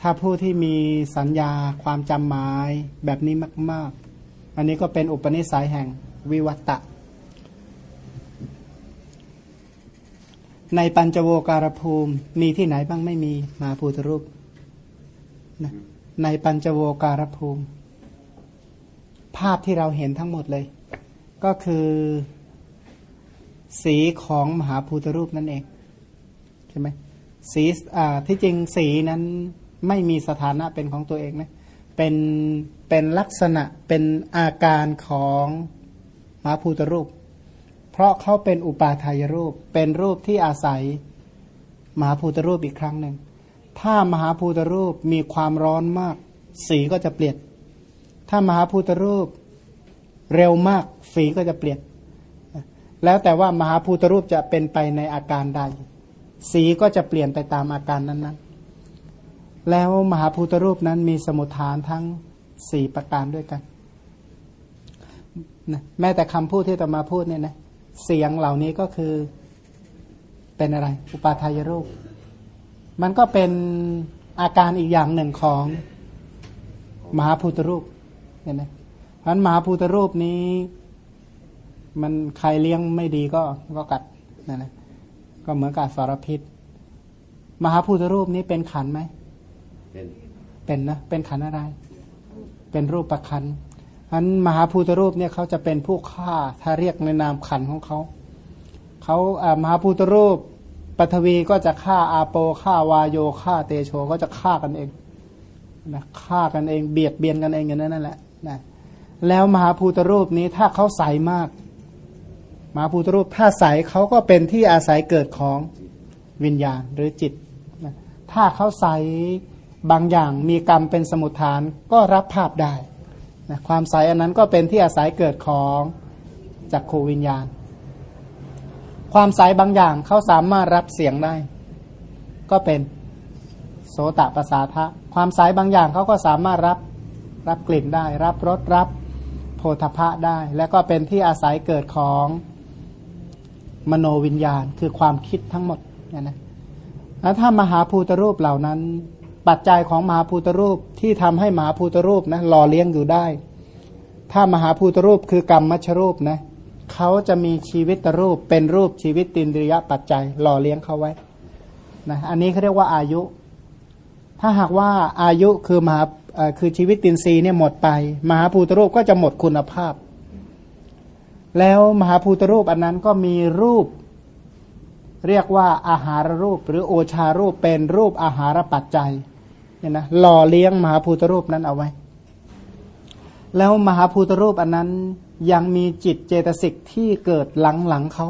ถ้าผู้ที่มีสัญญาความจำหมายแบบนี้มาก ๆ อันนี้ก็เป็นอุปนิสัยแห่งวิวัตตะ ในปัญจโวการภูมิมีที่ไหนบ้างไม่มีมาพุทธรูปนะในปัญจโวการภูมิ ภาพที่เราเห็นทั้งหมดเลย ก็คือสีของมหาภูตรูปนั่นเองใช่ไหมสีอ่าที่จริงสีนั้นไม่มีสถานะเป็นของตัวเองนะเป็นเป็นลักษณะเป็นอาการของมหาภูตรูป เพราะเขาเป็นอุปาทายรูป เป็นรูปที่อาศัยมหาภูตรูปอีกครั้งหนึ่ง ถ้ามหาภูตรูปมีความร้อนมาก สีก็จะเปลี่ยน ถ้ามหาภูตรูปเร็วมากสีก็จะเปลี่ยน แล้วแต่ว่ามหาภูตรูปจะเป็นไปในอาการใด สีก็จะเปลี่ยนไปตามอาการนั้นๆ แล้วมหาภูตรูปนั้นมีสมุทฐานทั้งสี่ประการด้วยกัน แม้แต่คำพูดที่ตมาพูดเนี่ยนะ เสียงเหล่านี้ก็คือเป็นอะไร อุปาทายรูป มันก็เป็นอาการอีกอย่างหนึ่งของมหาภูตรูปเนี่ยนะเพราะมหาภูตรูปนี้ มันใครเลี้ยงไม่ดีก็ก็กัดนั่นนะก็เหมือนกับสารพิษ มหาภูตรูปนี้เป็นขันไหมเป็นเป็นนะเป็นขันอะไร เป็นรูปประคัน อันมหาภูตรูปเนี่ยเขาจะเป็นผู้ฆ่าถ้าเรียกในนามขันของเขาเขาอามหาภูตรูปปฐวีก็จะฆ่าอาโปฆ่าวาโยฆ่าเตโชก็จะฆ่ากันเองนะฆ่ากันเองเบียดเบียนกันเองอย่างนั้นนั่นแหละนะแล้วมหาภูตรูปนี้ถ้าเขาใสมากมหาภูตรูปถ้าใสเขาก็เป็นที่อาศัยเกิดของวิญญาณหรือจิตนะถ้าเขาใสบางอย่างมีกรรมเป็นสมุทฐานก็รับภาพได้ นะความใสอันนั้นก็เป็นที่อาศัยเกิดของจักขูวิญญาณ ความใสบางอย่างเขาสามารถรับเสียงได้ ก็เป็นโสตประสาทะความใสบางอย่างเขาก็สามารถรับรับกลิ่นได้ รับรสรับโพธพะได้ และก็เป็นที่อาศัยเกิดของมโนวิญญาณ คือความคิดทั้งหมดนะนะแล้วถ้ามหาภูตรูปเหล่านั้น ปัจจัยของมหาภูตรูปที่ทำให้มหาภูตรูปนะหล่อเลี้ยงอยู่ได้ ถ้ามหาภูตรูปคือกรรมมัชรูปนะเขาจะมีชีวิตรูปเป็นรูปชีวิตตินริยปัจจัย หล่อเลี้ยงเขาไว้นะอันนี้เขาเรียกว่าอายุ ถ้าหากว่าอายุคือมหาคือชีวิตตินรีเนี่ยหมดไป มหาภูตรูปก็จะหมดคุณภาพ แล้วมหาภูตรูปอันนั้นก็มีรูปเรียกว่าอาหารรูปหรือโอชารูปเป็นรูปอาหารปัจจัย เนี่ยนะหล่อเลี้ยงมหาภูตรูปนั้นเอาไว้ แล้วมหาภูตรูปอันนั้นยังมีจิตเจตสิกที่เกิดหลังหลังเขา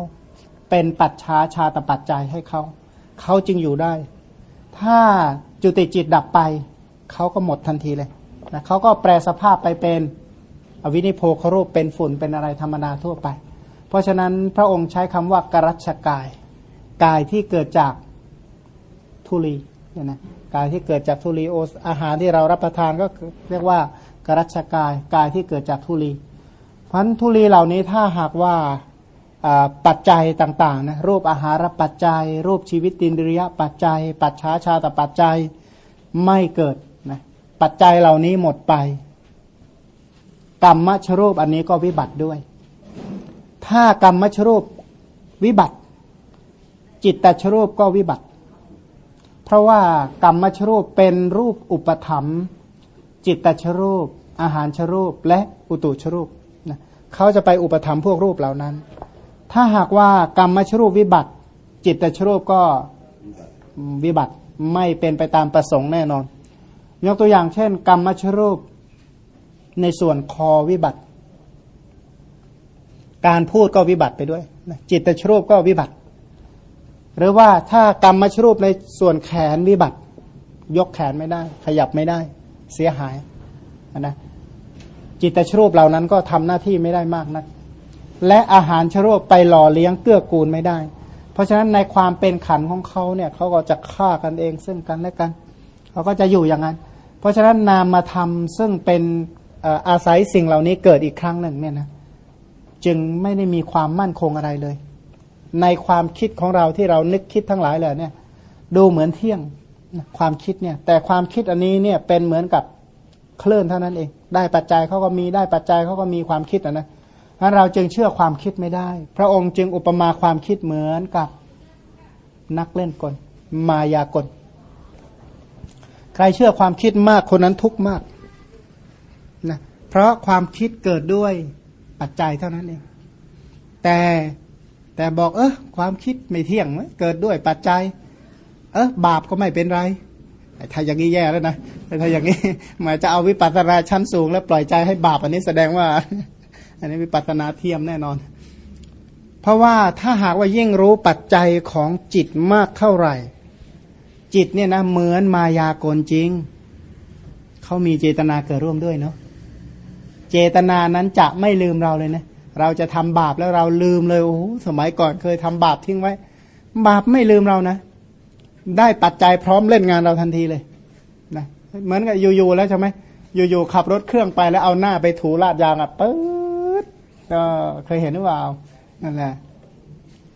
เป็นปัจฉาชาตปัจจัยให้เขา เขาจึงอยู่ได้ ถ้าจุติจิตดับไป เขาก็หมดทันทีเลยนะเขาก็แปลสภาพไปเป็นอวินิโพครูปเป็นฝุ่นเป็นอะไรธรรมดาทั่วไป เพราะฉะนั้นพระองค์ใช้คำว่ากรัชกาย กายที่เกิดจากทุลีเนี่ยนะายที่เกิดจากทุลีโออาหารที่เรารับประทานก็เรียกว่ากรัชกาย กายที่เกิดจากทุลีพันทุลีเหล่านี้ถ้าหากว่าปัจจัยต่างๆนะรูปอาหารปัจจัย รูปชีวิตตินริยะปัจจัย ปัจฉาชาตปัจจัยไม่เกิดนะปัจจัยเหล่านี้หมดไป กรรมมชรูปอันนี้ก็วิบัติด้วย ถ้ากรรมมชรูปวิบัติ จิตตชรูปก็วิบัติ เพราะว่ากรรมชรูปเป็นรูปอุปธรรม จิตตชรูป อาหารชรูปและอุตุชรูปนะเขาจะไปอุปธรรมพวกรูปเหล่านั้น ถ้าหากว่ากรรมชรูปวิบัติ จิตตชรูปก็วิบัติไม่เป็นไปตามประสงค์แน่นอน ยกตัวอย่างเช่น กรรมชรูปในส่วนคอวิบัติ การพูดก็วิบัติไปด้วย จิตตชรูปก็วิบัติ หรือว่าถ้ากรรมมชรูปในส่วนแขนวิบัติ ยกแขนไม่ได้ ขยับไม่ได้ เสียหายนะจิตชรูปเหล่านั้นก็ทำหน้าที่ไม่ได้มากนัก และอาหารชรูปไปหล่อเลี้ยงเกื้อกูลไม่ได้ เพราะฉะนั้นในความเป็นขันของเขาเนี่ยเขาก็จะฆ่ากันเองซึ่งกันและกันเขาก็จะอยู่อย่างนั้น เพราะฉะนั้นนามมาทำซึ่งเป็นอาศัยสิ่งเหล่านี้เกิดอีกครั้งหนึ่งเนี่ยนะจึงไม่ได้มีความมั่นคงอะไรเลย ในความคิดของเราที่เรานึกคิดทั้งหลายเลยเนี่ยดูเหมือนเที่ยงความคิดเนี่ย แต่ความคิดอันนี้เนี่ยเป็นเหมือนกับเคลื่อนเท่านั้นเอง ได้ปัจจัยเขาก็มีได้ปัจจัยเขาก็มีความคิดนะนะนั้นเราจึงเชื่อความคิดไม่ได้ พระองค์จึงอุปมาความคิดเหมือนกับนักเล่นกล มายากล ใครเชื่อความคิดมากคนนั้นทุกข์มากนะเพราะความคิดเกิดด้วยปัจจัยเท่านั้นเองแต่ แต่บอกเออความคิดไม่เที่ยงเกิดด้วยปัจจัย เออบาปก็ไม่เป็นไรถ้าอย่างนี้แย่แล้วนะแต่ถ้าอย่างนี้หมายจะเอาวิปัสสนาชั้นสูง แล้วปล่อยใจให้บาปอันนี้แสดงว่า อันนี้วิปัสสนาเทียมแน่นอน เพราะว่าถ้าหากว่ายิ่งรู้ปัจจัยของจิตมากเท่าไหร่ จิตเนี่ยนะเหมือนมายากลจริงเขามีเจตนาเกิดร่วมด้วยเนาะเจตนานั้นจะไม่ลืมเราเลยนะ เราจะทำบาปแล้วเราลืมเลยโอ้สมัยก่อนเคยทำบาปทิ้งไว้ บาปไม่ลืมเรานะ ได้ปัจจัยพร้อมเล่นงานเราทันทีเลยนะเหมือนกับอยู่ๆแล้วใช่ไหมอยู่ๆขับรถเครื่องไปแล้วเอาหน้าไปถูลาดยางอะปื๊ดก็เคยเห็นหรือเปล่านั่นแหละ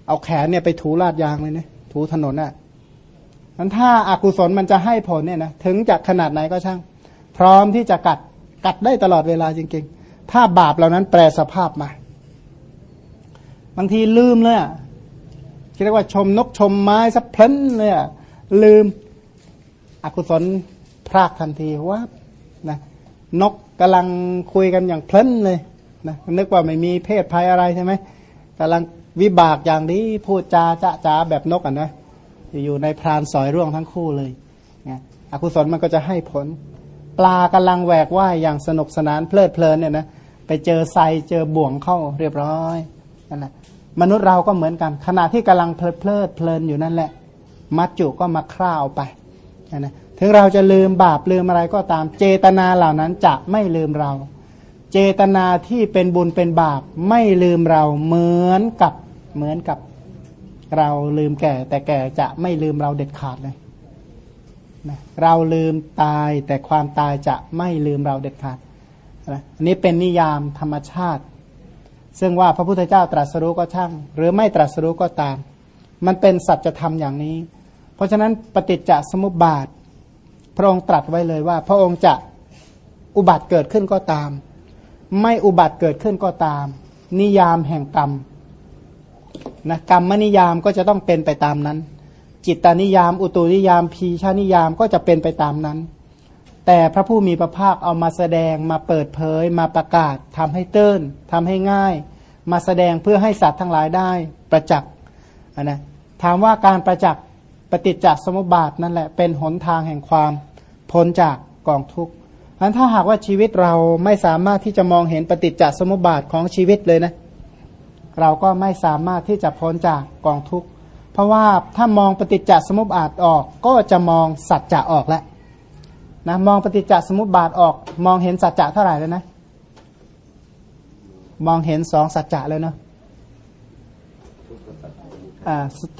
เอาแขนเนี่ยไปถูลาดยางเลยนะถูถนนอะนั้นถ้าอากุศลมันจะให้ผลเนี่ยนะถึงจะขนาดไหนก็ช่าง พร้อมที่จะกัดกัดได้ตลอดเวลาจริง ๆ ถ้าบาปเหล่านั้นแปลสภาพมา บางทีลืมเลยอะเรียกว่าชมนกชมไม้สัพลันเลยลืมอกุศลพรากทันทีว่านะนกกำลังคุยกันอย่างเพลินเลยนะนึกว่าไม่มีเพศภัยอะไรใช่ไหมกำลังวิบากอย่างนี้พูดจาจะจ้าแบบนกอะนะอยู่ในพรานสอยร่วงทั้งคู่เลยนะอกุศลมันก็จะให้ผล ปลากำลังแหวกว่ายอย่างสนุกสนานเพลิดเพลินเนี่ยนะไปเจอไซเจอบ่วงเข้าเรียบร้อยนั่นแหละ มนุษย์เราก็เหมือนกัน ขณะที่กำลังเพลิดเพลิดเพลินอยู่นั่นแหละ มัจจุก็มาคร่าวไปนะถึงเราจะลืมบาปลืมอะไรก็ตามเจตนาเหล่านั้นจะไม่ลืมเรา เจตนาที่เป็นบุญเป็นบาปไม่ลืมเราเหมือนกับเหมือนกับเราลืมแก่ แต่แก่จะไม่ลืมเราเด็ดขาดเลยนะเราลืมตายแต่ความตายจะไม่ลืมเราเด็ดขาดนะอันนี้เป็นนิยามธรรมชาติ ซึ่งว่าพระพุทธเจ้าตรัสรู้ก็ช่าง หรือไม่ตรัสรู้ก็ตาม มันเป็นสัจธรรมอย่างนี้ เพราะฉะนั้นปฏิจจสมุปบาท พระองค์ตรัสไว้เลยว่า พระองค์จะอุบัติเกิดขึ้นก็ตาม ไม่อุบัติเกิดขึ้นก็ตาม นิยามแห่งกรรมนะกรรมมนิยามก็จะต้องเป็นไปตามนั้น จิตตานิยาม อุตุนิยามพีชานิยามก็จะเป็นไปตามนั้น แต่พระผู้มีพระภาคเอามาแสดงมาเปิดเผยมาประกาศทำให้เตื้นทำให้ง่าย มาแสดงเพื่อให้สัตว์ทั้งหลายได้ประจักษ์นะถามว่าการประจักษ์ปฏิจจสมุปบาทนั่นแหละเป็นหนทางแห่งความพ้นจากกองทุกข์เพราะถ้าหากว่าชีวิตเราไม่สามารถที่จะมองเห็นปฏิจจสมุปบาทของชีวิตเลยนะเราก็ไม่สามารถที่จะพ้นจากกองทุกข์เพราะว่าถ้ามองปฏิจจสมุปบาทออกก็จะมองสัจจะออกแล้ว นะมองปฏิจจสมุปบาทออก มองเห็นสัจจะเท่าไหร่แล้วนะ มองเห็นสองสัจจะแล้วเนาะ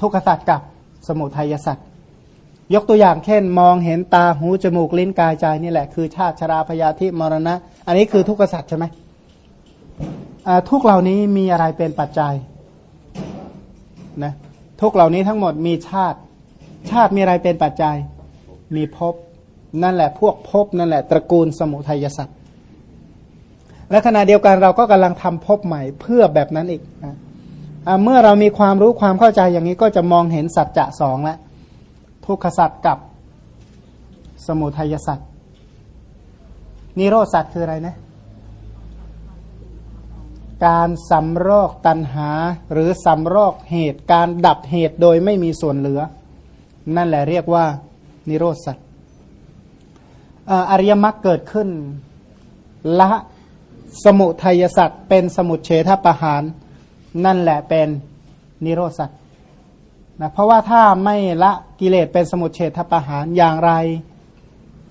ทุกขสัจกับสมุทัยสัจยกตัวอย่างเช่น มองเห็นตาหูจมูกลิ้นกายใจนี่แหละคือชาติชราพยาธิมรณะ อันนี้คือทุกขสัจใช่ไหมทุกเหล่านี้มีอะไรเป็นปัจจัยนะทุกเหล่านี้ทั้งหมดมีชาติ ชาติมีอะไรเป็นปัจจัย มีภพ นั่นแหละพวกภพนั่นแหละตระกูลสมุทัยสัตว์และขณะเดียวกันเราก็กำลังทำภพใหม่เพื่อแบบนั้นอีกนะเมื่อเรามีความรู้ความเข้าใจอย่างนี้ก็จะมองเห็นสัจจะสองแล้วทุกขสัตว์กับสมุทัยสัตว์นิโรสัตว์คืออะไรนะ การสำรอกตันหาหรือสำรอกเหตุการดับเหตุโดยไม่มีส่วนเหลือ นั่นแหละเรียกว่านิโรสัตว์ อริยมรรคเกิดขึ้น ละสมุทัยสัตว์เป็นสมุทเฉทประหาร นั่นแหละเป็นนิโรสัตว์นะเพราะว่าถ้าไม่ละกิเลสเป็นสมุทเฉทประหารอย่างไร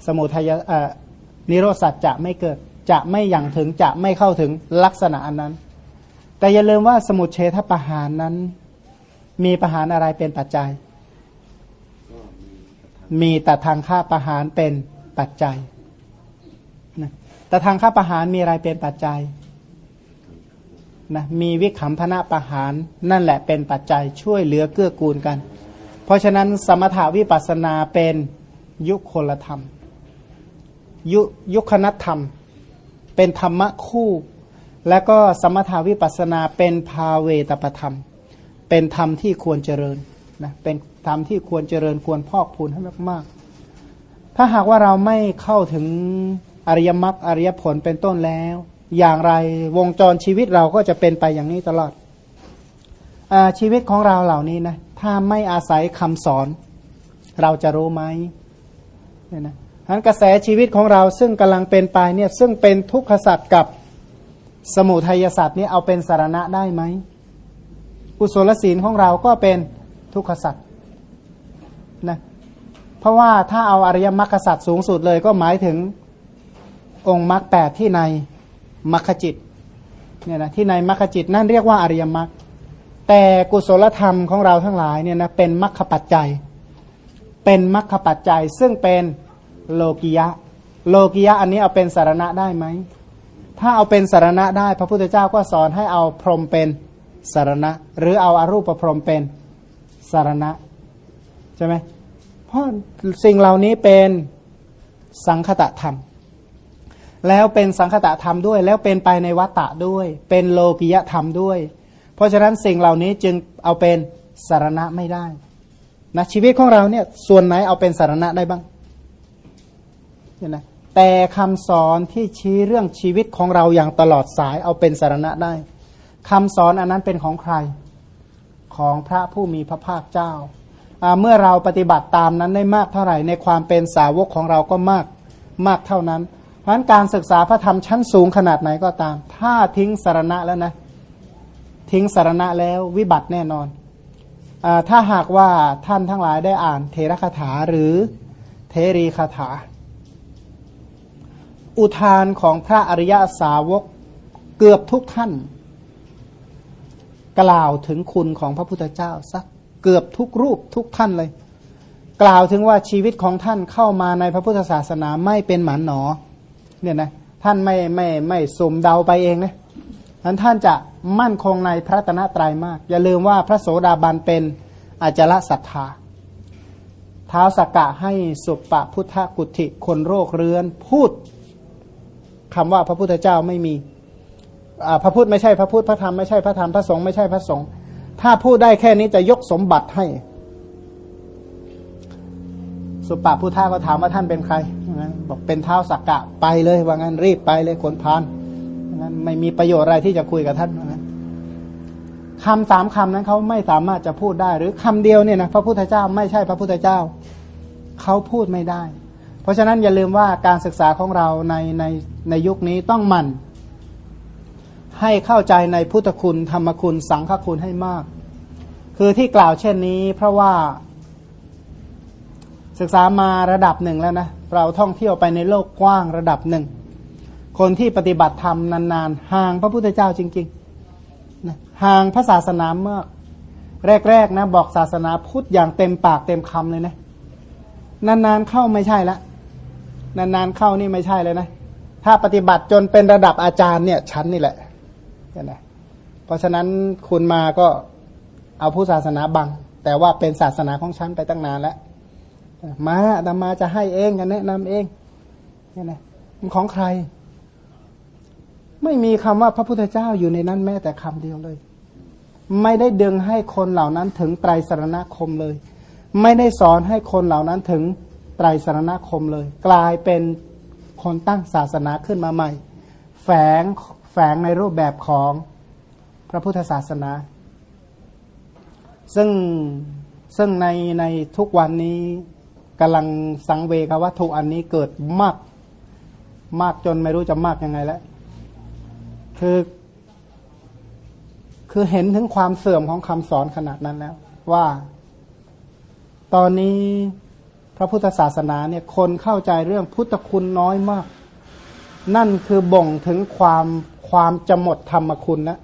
สมุทัยนิโรสัตว์จะไม่เกิดจะไม่อย่างถึงจะไม่เข้าถึงลักษณะอันนั้น แต่อย่าลืมว่าสมุทเฉทประหารนั้น มีประหารอะไรเป็นปัจจัย มีแต่ทางฆ่าประหารเป็น ปัจจัยนะแต่ทางฆ่าประหารมีอะไรเป็นปัจจัยนะมีวิขำพนะประหารนั่นแหละเป็นปัจจัยช่วยเหลือเกื้อกูลกัน เพราะฉะนั้นสมถาวิปัสนาเป็นยุคลธรรม ยุยุคณธรรม เป็นธรรมะคู่ และก็สมถาวิปัสนาเป็นภาเวตประธรรม เป็นธรรมที่ควรเจริญนะเป็นธรรมที่ควรเจริญควรพอกพูนให้มากๆ ถ้าหากว่าเราไม่เข้าถึงอริยมรรคอริยผลเป็นต้นแล้ว อย่างไรวงจรชีวิตเราก็จะเป็นไปอย่างนี้ตลอดอชีวิตของเราเหล่านี้นะถ้าไม่อาศัยคำสอน เราจะรู้ไหมเนี่ยนะนั้นกระแสชีวิตของเราซึ่งกำลังเป็นไปเนี่ยซึ่งเป็นทุกขสัตว์กับสมุทัยสัตว์นี่เอาเป็นสารณะได้ไหมกุศลศีลของเราก็เป็นทุกขสัตว์ เพราะว่าถ้าเอาอริยมรรคสัตว์สูงสุดเลยก็หมายถึงองค์มรรคแปดที่ในมรรคจิตเนี่ยนะที่ในมรรคจิตนั่นเรียกว่าอริยมรรคแต่กุศลธรรมของเราทั้งหลายเนี่ยนะเป็นมรรคปัจจัย เป็นมรรคปัจจัย ซึ่งเป็นโลกิยะ โลกิยะอันนี้เอาเป็นสารณะได้ไหมถ้าเอาเป็นสารณะได้ พระพุทธเจ้าก็สอนให้เอาพรหมเป็นสารณะ หรือเอาอารูปพรหมเป็นสารณะใช่ไหม เพราะสิ่งเหล่านี้เป็นสังคตะธรรม แล้วเป็นสังคตะธรรมด้วย แล้วเป็นไปในวัตตะด้วย เป็นโลกิยธรรมด้วย เพราะฉะนั้นสิ่งเหล่านี้จึงเอาเป็นสารณะไม่ได้นะชีวิตของเราเนี่ยส่วนไหนเอาเป็นสารณะได้บ้างเห็นไหมแต่คำสอนที่ชี้เรื่องชีวิตของเราอย่างตลอดสายเอาเป็นสารณะได้คำสอนอันนั้นเป็นของใคร ของพระผู้มีพระภาคเจ้า เมื่อเราปฏิบัติตามนั้นได้มากเท่าไหร่ ในความเป็นสาวกของเราก็มากมากเท่านั้น เพราะฉะนั้นการศึกษาพระธรรมชั้นสูงขนาดไหนก็ตาม ถ้าทิ้งสารณะแล้วนะ ทิ้งสารณะแล้ววิบัติแน่นอนอถ้าหากว่าท่านทั้งหลายได้อ่านเทระคาถาหรือเทรีคาถา อุทานของพระอริยสาวกเกือบทุกท่าน กล่าวถึงคุณของพระพุทธเจ้าสัก เกือบทุกรูปทุกท่านเลย กล่าวถึงว่าชีวิตของท่านเข้ามาในพระพุทธศาสนาไม่เป็นหมันหนอเนี่ยนะท่านไม่ไม่ไม่สมเดาไปเองนะนั้นท่านจะมั่นคงในพระตนะตรัยมาก อย่าลืมว่าพระโสดาบันเป็นอาจละศรัทธาเท้าสกกะให้สุปปะพุทธกุติคนโรคเรื้อนพูดคำว่าพระพุทธเจ้าไม่มี พระพุทธไม่ใช่พระพุทธพระธรรมไม่ใช่พระธรรมพระสงฆ์ไม่ใช่พระสงฆ์ ถ้าพูดได้แค่นี้จะยกสมบัติให้ สุปปาพุทธาก็ถามว่าท่านเป็นใครบอกเป็นเท้าสักกะไปเลยว่างั้นรีบไปเลยคนพานงั้นไม่มีประโยชน์อะไรที่จะคุยกับท่านนั้นคำสามคำนั้นเขาไม่สามารถจะพูดได้ หรือคำเดียวเนี่ยนะพระพุทธเจ้าไม่ใช่พระพุทธเจ้าเขาพูดไม่ได้ เพราะฉะนั้นอย่าลืมว่าการศึกษาของเราในในในยุคนี้ต้องหมั่น ให้เข้าใจในพุทธคุณธรรมคุณสังฆคุณให้มาก คือที่กล่าวเช่นนี้ เพราะว่า ศึกษามาระดับหนึ่งแล้วนะเราท่องเที่ยวไปในโลกกว้างระดับหนึ่ง คนที่ปฏิบัติธรรมนานๆ ห่างพระพุทธเจ้าจริงๆนะห่างพระศาสนาเมื่อแรกๆนะบอกศาสนาพุทธอย่างเต็มปากเต็มคำเลยนะนานๆเข้าไม่ใช่ละนานๆเข้านี่ไม่ใช่เลยนะ ถ้าปฏิบัติจนเป็นระดับอาจารย์เนี่ยชั้นนี่แหละ นะเพราะฉะนั้นคุณมาก็เอาผู้ศาสนาบัง แต่ว่าเป็นศาสนาของฉันไปตั้งนานแล้วมาตมาจะให้เองกันแนะนำเองเนี่ยนะมันของใคร ไม่มีคำว่าพระพุทธเจ้าอยู่ในนั้นแม้แต่คำเดียวเลย ไม่ได้ดึงให้คนเหล่านั้นถึงไตรสรณคมเลย ไม่ได้สอนให้คนเหล่านั้นถึงไตรสรณคมเลย กลายเป็นคนตั้งศาสนาขึ้นมาใหม่ แฝง ฝงในรูปแบบของพระพุทธศาสนา ซึ่งซึ่งในในทุกวันนี้กำลังสังเวกวัตถุอันนี้เกิดมาก มากจนไม่รู้จะมากยังไงแล้ว คือคือเห็นถึงความเสื่อมของคำสอนขนาดนั้นแล้ว ว่า ตอนนี้พระพุทธศาสนาเนี่ยคนเข้าใจเรื่องพุทธคุณน้อยมาก นั่นคือบ่งถึงความ ความจะหมดธรรมคุณนะ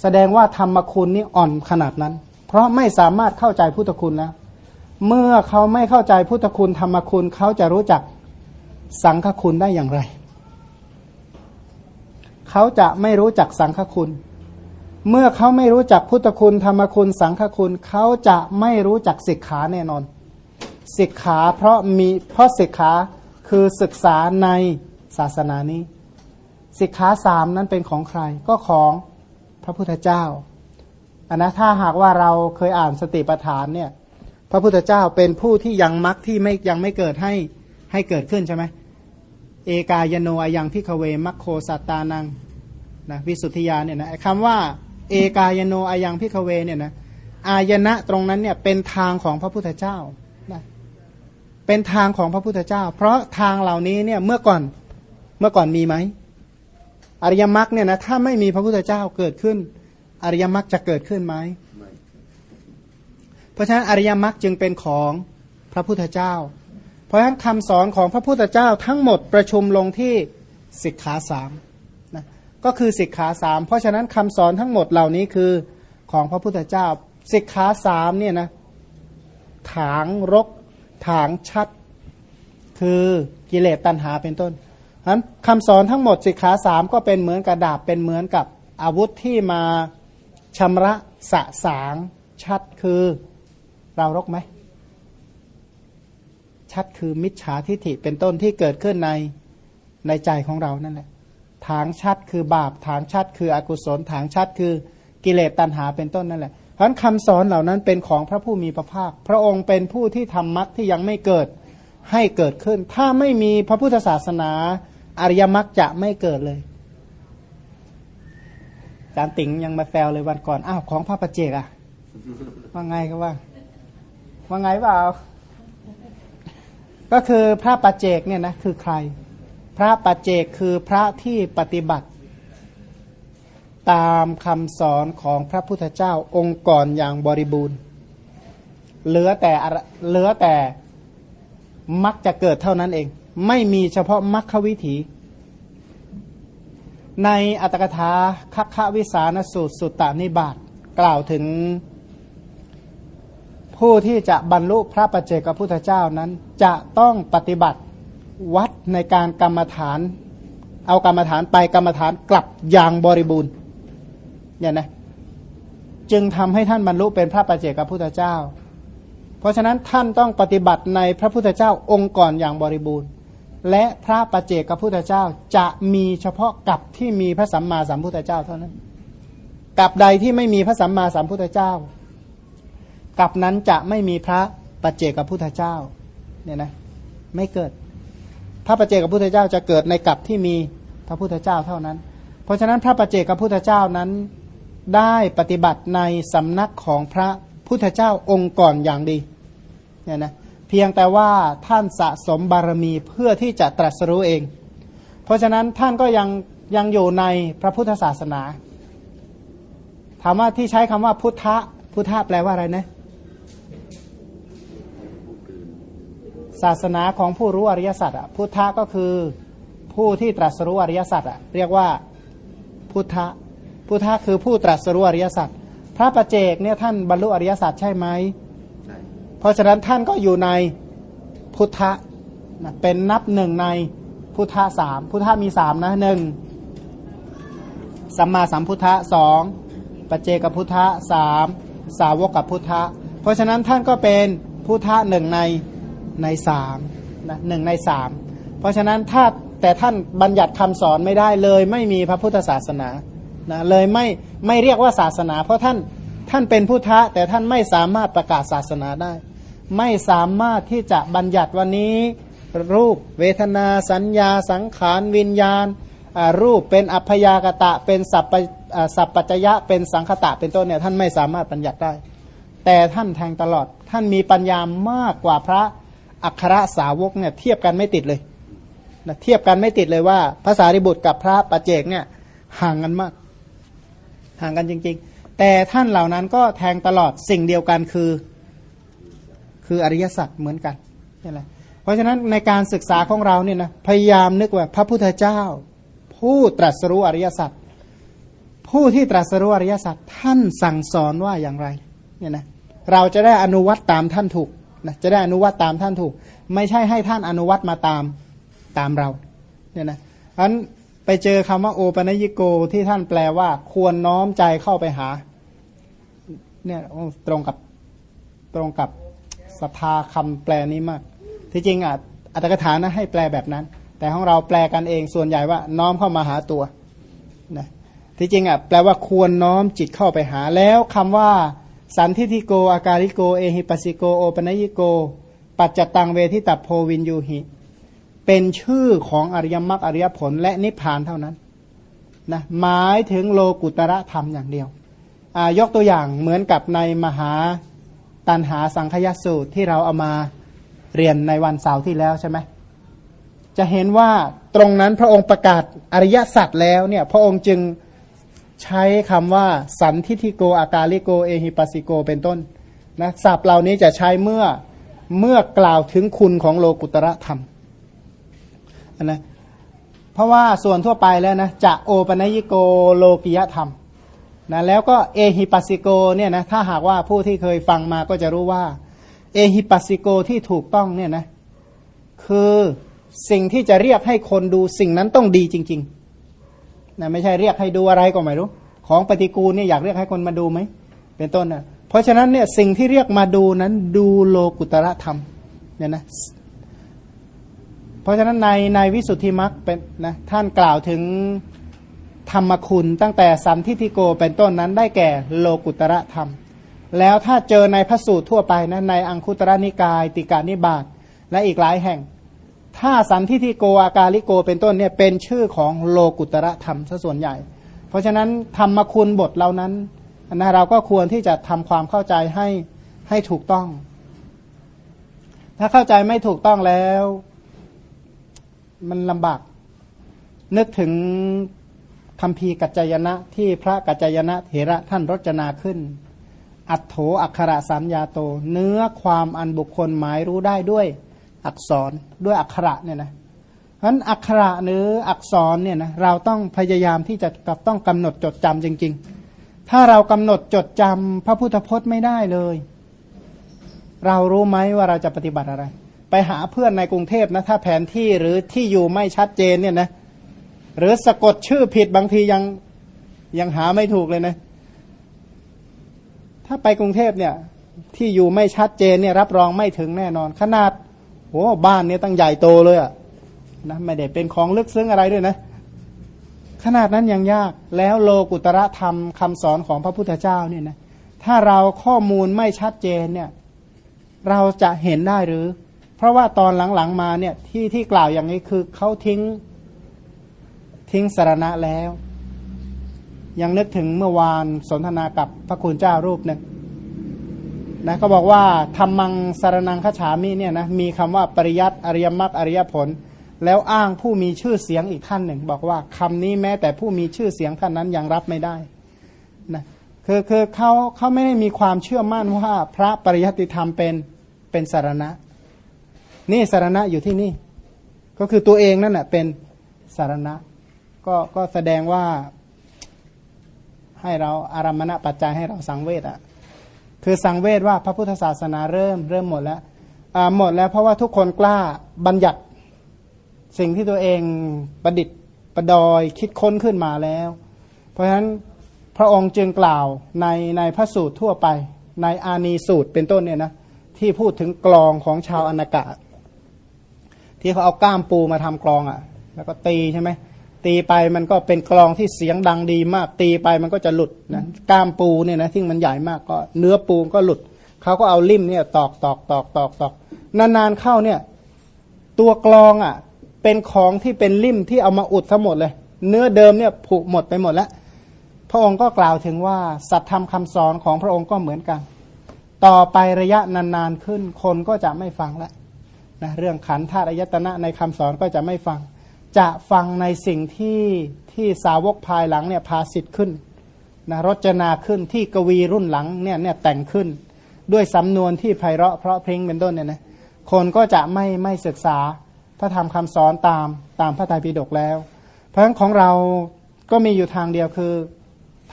แสดงว่าธรรมคุณนี่อ่อนขนาดนั้น เพราะไม่สามารถเข้าใจพุทธคุณแล้วเมื่อเขาไม่เข้าใจพุทธคุณธรรมคุณเขาจะรู้จักสังฆคุณได้อย่างไร เขาจะไม่รู้จักสังฆคุณ เมื่อเขาไม่รู้จักพุทธคุณธรรมคุณ สังฆคุณเขาจะไม่รู้จักศิกขาแน่นอนศิกขาเพราะมีเพราะศิกขาคือศึกษาในศาสนานี้ สิกขาสามนั้นเป็นของใครก็ของพระพุทธเจ้าอันนะถ้าหากว่าเราเคยอ่านสติปัฏฐานเนี่ยพระพุทธเจ้าเป็นผู้ที่ยังมรรคที่ไม่ยังไม่เกิดให้ให้เกิดขึ้นใช่ไหมเอกายโนอายังพิคเวมัคโคสัตตานังนะวิสุทธิยาเนี่ยนะคำว่าเอกายโนอายังพิคเวเนี่ยนะอายนะตรงนั้นเนี่ยเป็นทางของพระพุทธเจ้านะเป็นทางของพระพุทธเจ้า เพราะทางเหล่านี้เนี่ยเมื่อก่อนเมื่อก่อนมีไหม อริยมรรคเนี่ยนะถ้าไม่มีพระพุทธเจ้าเกิดขึ้น อริยมรรคจะเกิดขึ้นไหมเพราะฉะนั้นอริยมรรคจึงเป็นของพระพุทธเจ้า เพราะฉะนั้นคำสอนของพระพุทธเจ้าทั้งหมดประชุมลงที่สิกขาสามนะก็คือสิกขาสามเพราะฉะนั้นคำสอนทั้งหมดเหล่านี้คือของพระพุทธเจ้าสิกขาสามเนี่ยนะถางรกถางชัด คือกิเลสตัณหาเป็นต้น นั้นคำสอนทั้งหมดสิกขาสามก็เป็นเหมือนกระดาบเป็นเหมือนกับอาวุธที่มาชำระสะสางชัดคือเรารกไหม ชัดคือมิจฉาทิฏฐิเป็นต้นที่เกิดขึ้นในในใจของเรานั่นแหละถางชัดคือบาปถางชัดคืออกุศลถางชัดคือกิเลสตัณหาเป็นต้นนั่นแหละเพราะคำสอนเหล่านั้นเป็นของพระผู้มีพระภาค พระองค์เป็นผู้ที่ทำมรรคที่ยังไม่เกิดให้เกิดขึ้น ถ้าไม่มีพระพุทธศาสนา อริยมรรคจะไม่เกิดเลยอาจารย์ติ๋งยังมาแซวเลยวันก่อนอ้าวของพระประเจกอะว่าไงก็ว่า ว่าไงเปล่า ก็คือพระปัจเจกเนี่ยนะคือใคร พระปัจเจกคือพระที่ปฏิบัติ ตามคำสอนของพระพุทธเจ้าองค์ก่อนอย่างบริบูรณ์ เหลือแต่เหลือแต่มักจะเกิดเท่านั้นเอง ไม่มีเฉพาะมัคควิถี ในอัตถกถาคัคควิสานสูตรสุตตานิบาตกล่าวถึงผู้ที่จะบรรลุพระปัจเจกพุทธเจ้านั้น จะต้องปฏิบัติวัดในการกรรมฐาน เอากรรมฐานไปกรรมฐานกลับอย่างบริบูรณ์เนี่ยนะจึงทำให้ท่านบรรลุเป็นพระปัจเจกพุทธเจ้า เพราะฉะนั้นท่านต้องปฏิบัติในพระพุทธเจ้าองค์ก่อนอย่างบริบูรณ์ และพระปัจเจกพุทธเจ้าจะมีเฉพาะกับที่มีพระสัมมาสัมพุทธเจ้าเท่านั้นกับใดที่ไม่มีพระสัมมาสัมพุทธเจ้ากับนั้นจะไม่มีพระปัจเจกพุทธเจ้าเนี่ยนะไม่เกิด พระปัจเจกพุทธเจ้าจะเกิดในกับที่มีพระพุทธเจ้าเท่านั้น เพราะฉะนั้นพระปัจเจกพุทธเจ้านั้นได้ปฏิบัติในสำนักของพระพุทธเจ้าองค์ก่อนอย่างดีเนี่ยนะ เพียงแต่ว่าท่านสะสมบารมีเพื่อที่จะตรัสรู้เอง เพราะฉะนั้นท่านก็ยังยังอยู่ในพระพุทธศาสนา ถามว่าที่ใช้คำว่าพุทธะพุทธะแปลว่าอะไรนะศาสนาของผู้รู้อริยสัจอะพุทธะก็คือผู้ที่ตรัสรู้อริยสัจอะเรียกว่าพุทธะพุทธะคือผู้ตรัสรู้อริยสัจพระประเจกเนี่ยท่านบรรลุอริยสัจใช่ไหม เพราะฉะนั้นท่านก็อยู่ในพุทธะเป็นนับหนึ่งในพุทธะสามพุทธะมีสามนะหนึ่งสัมมาสัมพุทธะสองปเจกพุทธะสามสาวกกับพุทธะเพราะฉะนั้นท่านก็เป็นพุทธะหนึ่งในในสามนะหนึ่งในสามเพราะฉะนั้นถ้าแต่ท่านบัญญัติคำสอนไม่ได้เลย ไม่มีพระพุทธศาสนานะเลยไม่ไม่เรียกว่าศาสนา เพราะท่าน ท่านเป็นพุทธะแต่ท่านไม่สามารถประกาศศาสนาได้ ไม่สามารถที่จะบัญญัติวันนี้ รูปเวทนาสัญญาสังขารวิญญาณ รูปเป็นอัพยากตะเป็นสัพสัพปัจยะเป็นสังคตะเป็นต้นเนี่ยท่านไม่สามารถบัญญัติได้ แต่ท่านแทงตลอดท่านมีปัญญามากกว่าพระอัครสาวกเนี่ยเทียบกันไม่ติดเลยนะเทียบกันไม่ติดเลยว่าภาษาริบุตรกับพระปัจเจกเนี่ยห่างกันมาก ห่างกันจริง ๆ แต่ท่านเหล่านั้นก็แทงตลอดสิ่งเดียวกันคือ คืออริยสัจเหมือนกันนี่แหละเพราะฉะนั้นในการศึกษาของเราเนี่ยนะพยายามนึกว่าพระพุทธเจ้า ผู้ตรัสรู้อริยสัจผู้ที่ตรัสรู้อริยสัจท่านสั่งสอนว่าอย่างไรเนี่ยนะเราจะได้อนุวัตตามท่านถูกนะจะได้อนุวัตตามท่านถูก ไม่ใช่ให้ท่านอนุวัตมาตามตามเราเนี่ยนะอันไปเจอคำว่าโอปัญิโกที่ท่านแปลว่า ควรน้อมใจเข้าไปหา เนี่ยตรงกับตรงกับสภาคำแปลนี้มาก ที่จริงอะอัตถกถานะให้แปลแบบนั้น แต่ของเราแปลกันเองส่วนใหญ่ว่าน้อมเข้ามาหาตัวนะที่จริงอะแปลว่าควรน้อมจิตเข้าไปหาแล้วคำว่าสันทิทิโกอาการิโก เอหิปัสิโกโอปนยิโก ปัจจตังเวทิตัพโพวินยูหิ เป็นชื่อของอริยมรรคอริยผลและนิพพานเท่านั้นนะหมายถึงโลกุตระธรรมอย่างเดียว ยกตัวอย่างเหมือนกับในมหาตันหาสังคยสูตรที่เราเอามาเรียนในวันเสาร์ที่แล้วใช่ไหมจะเห็นว่าตรงนั้นพระองค์ประกาศอริยสัจแล้วเนี่ยพระองค์จึงใช้คำว่า สันทิทิโกอากาลิโก เอหิปัสิโก เป็นต้นนะศัพท์เหล่านี้จะใช้เมื่อเมื่อกล่าวถึงคุณของโลกุตระธรรมนะเพราะว่าส่วนทั่วไปแล้วนะจะโอปนยิโกโลกิยธรรม นะแล้วก็เอหิปัสสิโกเนี่ยนะถ้าหากว่าผู้ที่เคยฟังมาก็จะรู้ว่า เอหิปัสสิโกที่ถูกต้องเนี่ยนะคือสิ่งที่จะเรียกให้คนดูสิ่งนั้นต้องดีจริงๆนะไม่ใช่เรียกให้ดูอะไรก็ไม่รู้ ของปฏิกูลเนี่ยอยากเรียกให้คนมาดูไหมเป็นต้นนะเพราะฉะนั้นเนี่ยสิ่งที่เรียกมาดูนั้นดูโลกุตระธรรมเนี่ยนะเพราะฉะนั้นในในวิสุทธิมรรคเป็นนะท่านกล่าวถึง ธรรมคุณตั้งแต่สันทิทิโกเป็นต้นนั้นได้แก่โลกุตระธรรม แล้วถ้าเจอในพระสูตรทั่วไปนะในอังคุตระนิกาย ติกานิบาตและอีกหลายแห่ง ถ้าสันทิทิโกอากาลิโกเป็นต้นเนี่ยเป็นชื่อของโลกุตระธรรมซะส่วนใหญ่ เพราะฉะนั้นธรรมคุณบทเหล่านั้นนะเราก็ควรที่จะทำความเข้าใจให้ให้ถูกต้อง ถ้าเข้าใจไม่ถูกต้องแล้ว มันลำบากนึกถึง คำพีกัจจยนะที่พระกัจจยนะเถระท่านรจนาขึ้น อัตโถอักขระสัญญาโต เนื้อความอันบุคคลหมายรู้ได้ด้วยอักษรด้วยอักขระเนี่ยนะเพราะนั้นอักขระหรืออักษรเนี่ยนะเราต้องพยายามที่จะต้องกำหนดจดจำจริง ๆ ถ้าเรากำหนดจดจำพระพุทธพจน์ไม่ได้เลย เรารู้ไหมว่าเราจะปฏิบัติอะไร ไปหาเพื่อนในกรุงเทพนะถ้าแผนที่หรือที่อยู่ไม่ชัดเจนเนี่ยนะ หรือสะกดชื่อผิดบางทียังยังหาไม่ถูกเลยนะ ถ้าไปกรุงเทพเนี่ย ที่อยู่ไม่ชัดเจนเนี่ยรับรองไม่ถึงแน่นอน ขนาดโอ้บ้านเนี่ยตั้งใหญ่โตเลยอะนะไม่ได้เป็นของลึกซึ้งอะไรด้วยนะ ขนาดนั้นยังยากแล้วโลกุตระธรรมคำสอนของพระพุทธเจ้าเนี่ยนะถ้าเราข้อมูลไม่ชัดเจนเนี่ย เราจะเห็นได้หรือ เพราะว่าตอนหลังๆมาเนี่ยที่ที่กล่าวอย่างนี้คือเขาทิ้ง ทิ้งสารณะแล้ว ยังนึกถึงเมื่อวานสนทนากับพระคุณเจ้ารูปหนึ่งนะก็บอกว่าธรรมังสารนังขฉามิเนี่ยนะมีคำว่าปริยัติอริยมรรคอริยผล แล้วอ้างผู้มีชื่อเสียงอีกท่านหนึ่ง บอกว่าคำนี้แม้แต่ผู้มีชื่อเสียงท่านนั้นยังรับไม่ได้นะคือคือเขาเขาไม่ได้มีความเชื่อมั่นว่าพระปริยัติธรรมเป็นเป็นสารณะ นี่สารณะอยู่ที่นี่ ก็คือตัวเองนั่นแหะเป็นสารณะ ก็ก็แสดงว่าให้เราอารมณะปัจจัยให้เราสังเวชอะคือสังเวชว่าพระพุทธศาสนาเริ่มเริ่มหมดแล้วหมดแล้วเพราะว่าทุกคนกล้าบัญญัติสิ่งที่ตัวเองประดิษฐ์ประดอยคิดค้นขึ้นมาแล้ว เพราะฉะนั้นพระองค์จึงกล่าวในในพระสูตรทั่วไป ในอานีสูตรเป็นต้นเนี่ยนะที่พูดถึงกลองของชาวอนากาศที่เขาเอาก้ามปูมาทำกลองอะ่ะ แล้วก็ตีใช่ไหม ตีไปมันก็เป็นกลองที่เสียงดังดีมาก ตีไปมันก็จะหลุดนะก้ามปูเนี่ยนะที่มันใหญ่มากก็เนื้อปูก็หลุดเขาก็เอาลิ่มเนี่ยตอกตอกตอกตอกตอกนานๆเข้าเนี่ย ตัวกลองอะ เป็นของที่เป็นลิ่มที่เอามาอุดทั้งหมดเลย เนื้อเดิมเนี่ยผุหมดไปหมดแล้ว พระองค์ก็กล่าวถึงว่าสัตธรรมคำสอนของพระองค์ก็เหมือนกัน ต่อไประยะนานๆขึ้น คนก็จะไม่ฟังแล้วนะเรื่องขันธาตุอายตนะในคำสอนก็จะไม่ฟัง จะฟังในสิ่งที่ที่สาวกภายหลังเนี่ยพาสิทธิ์ขึ้นนะรจนาขึ้นที่กวีรุ่นหลังเนี่ยเนี่ยแต่งขึ้น ด้วยสำนวนที่ไพเราะเพราะเพลงเป็นต้นเนี่ยนะคนก็จะไม่ไม่ศึกษาพระธรรมคำสอนตามตามพระไตรปิฎกแล้ว เพราะฉะนั้นของเราก็มีอยู่ทางเดียวคือ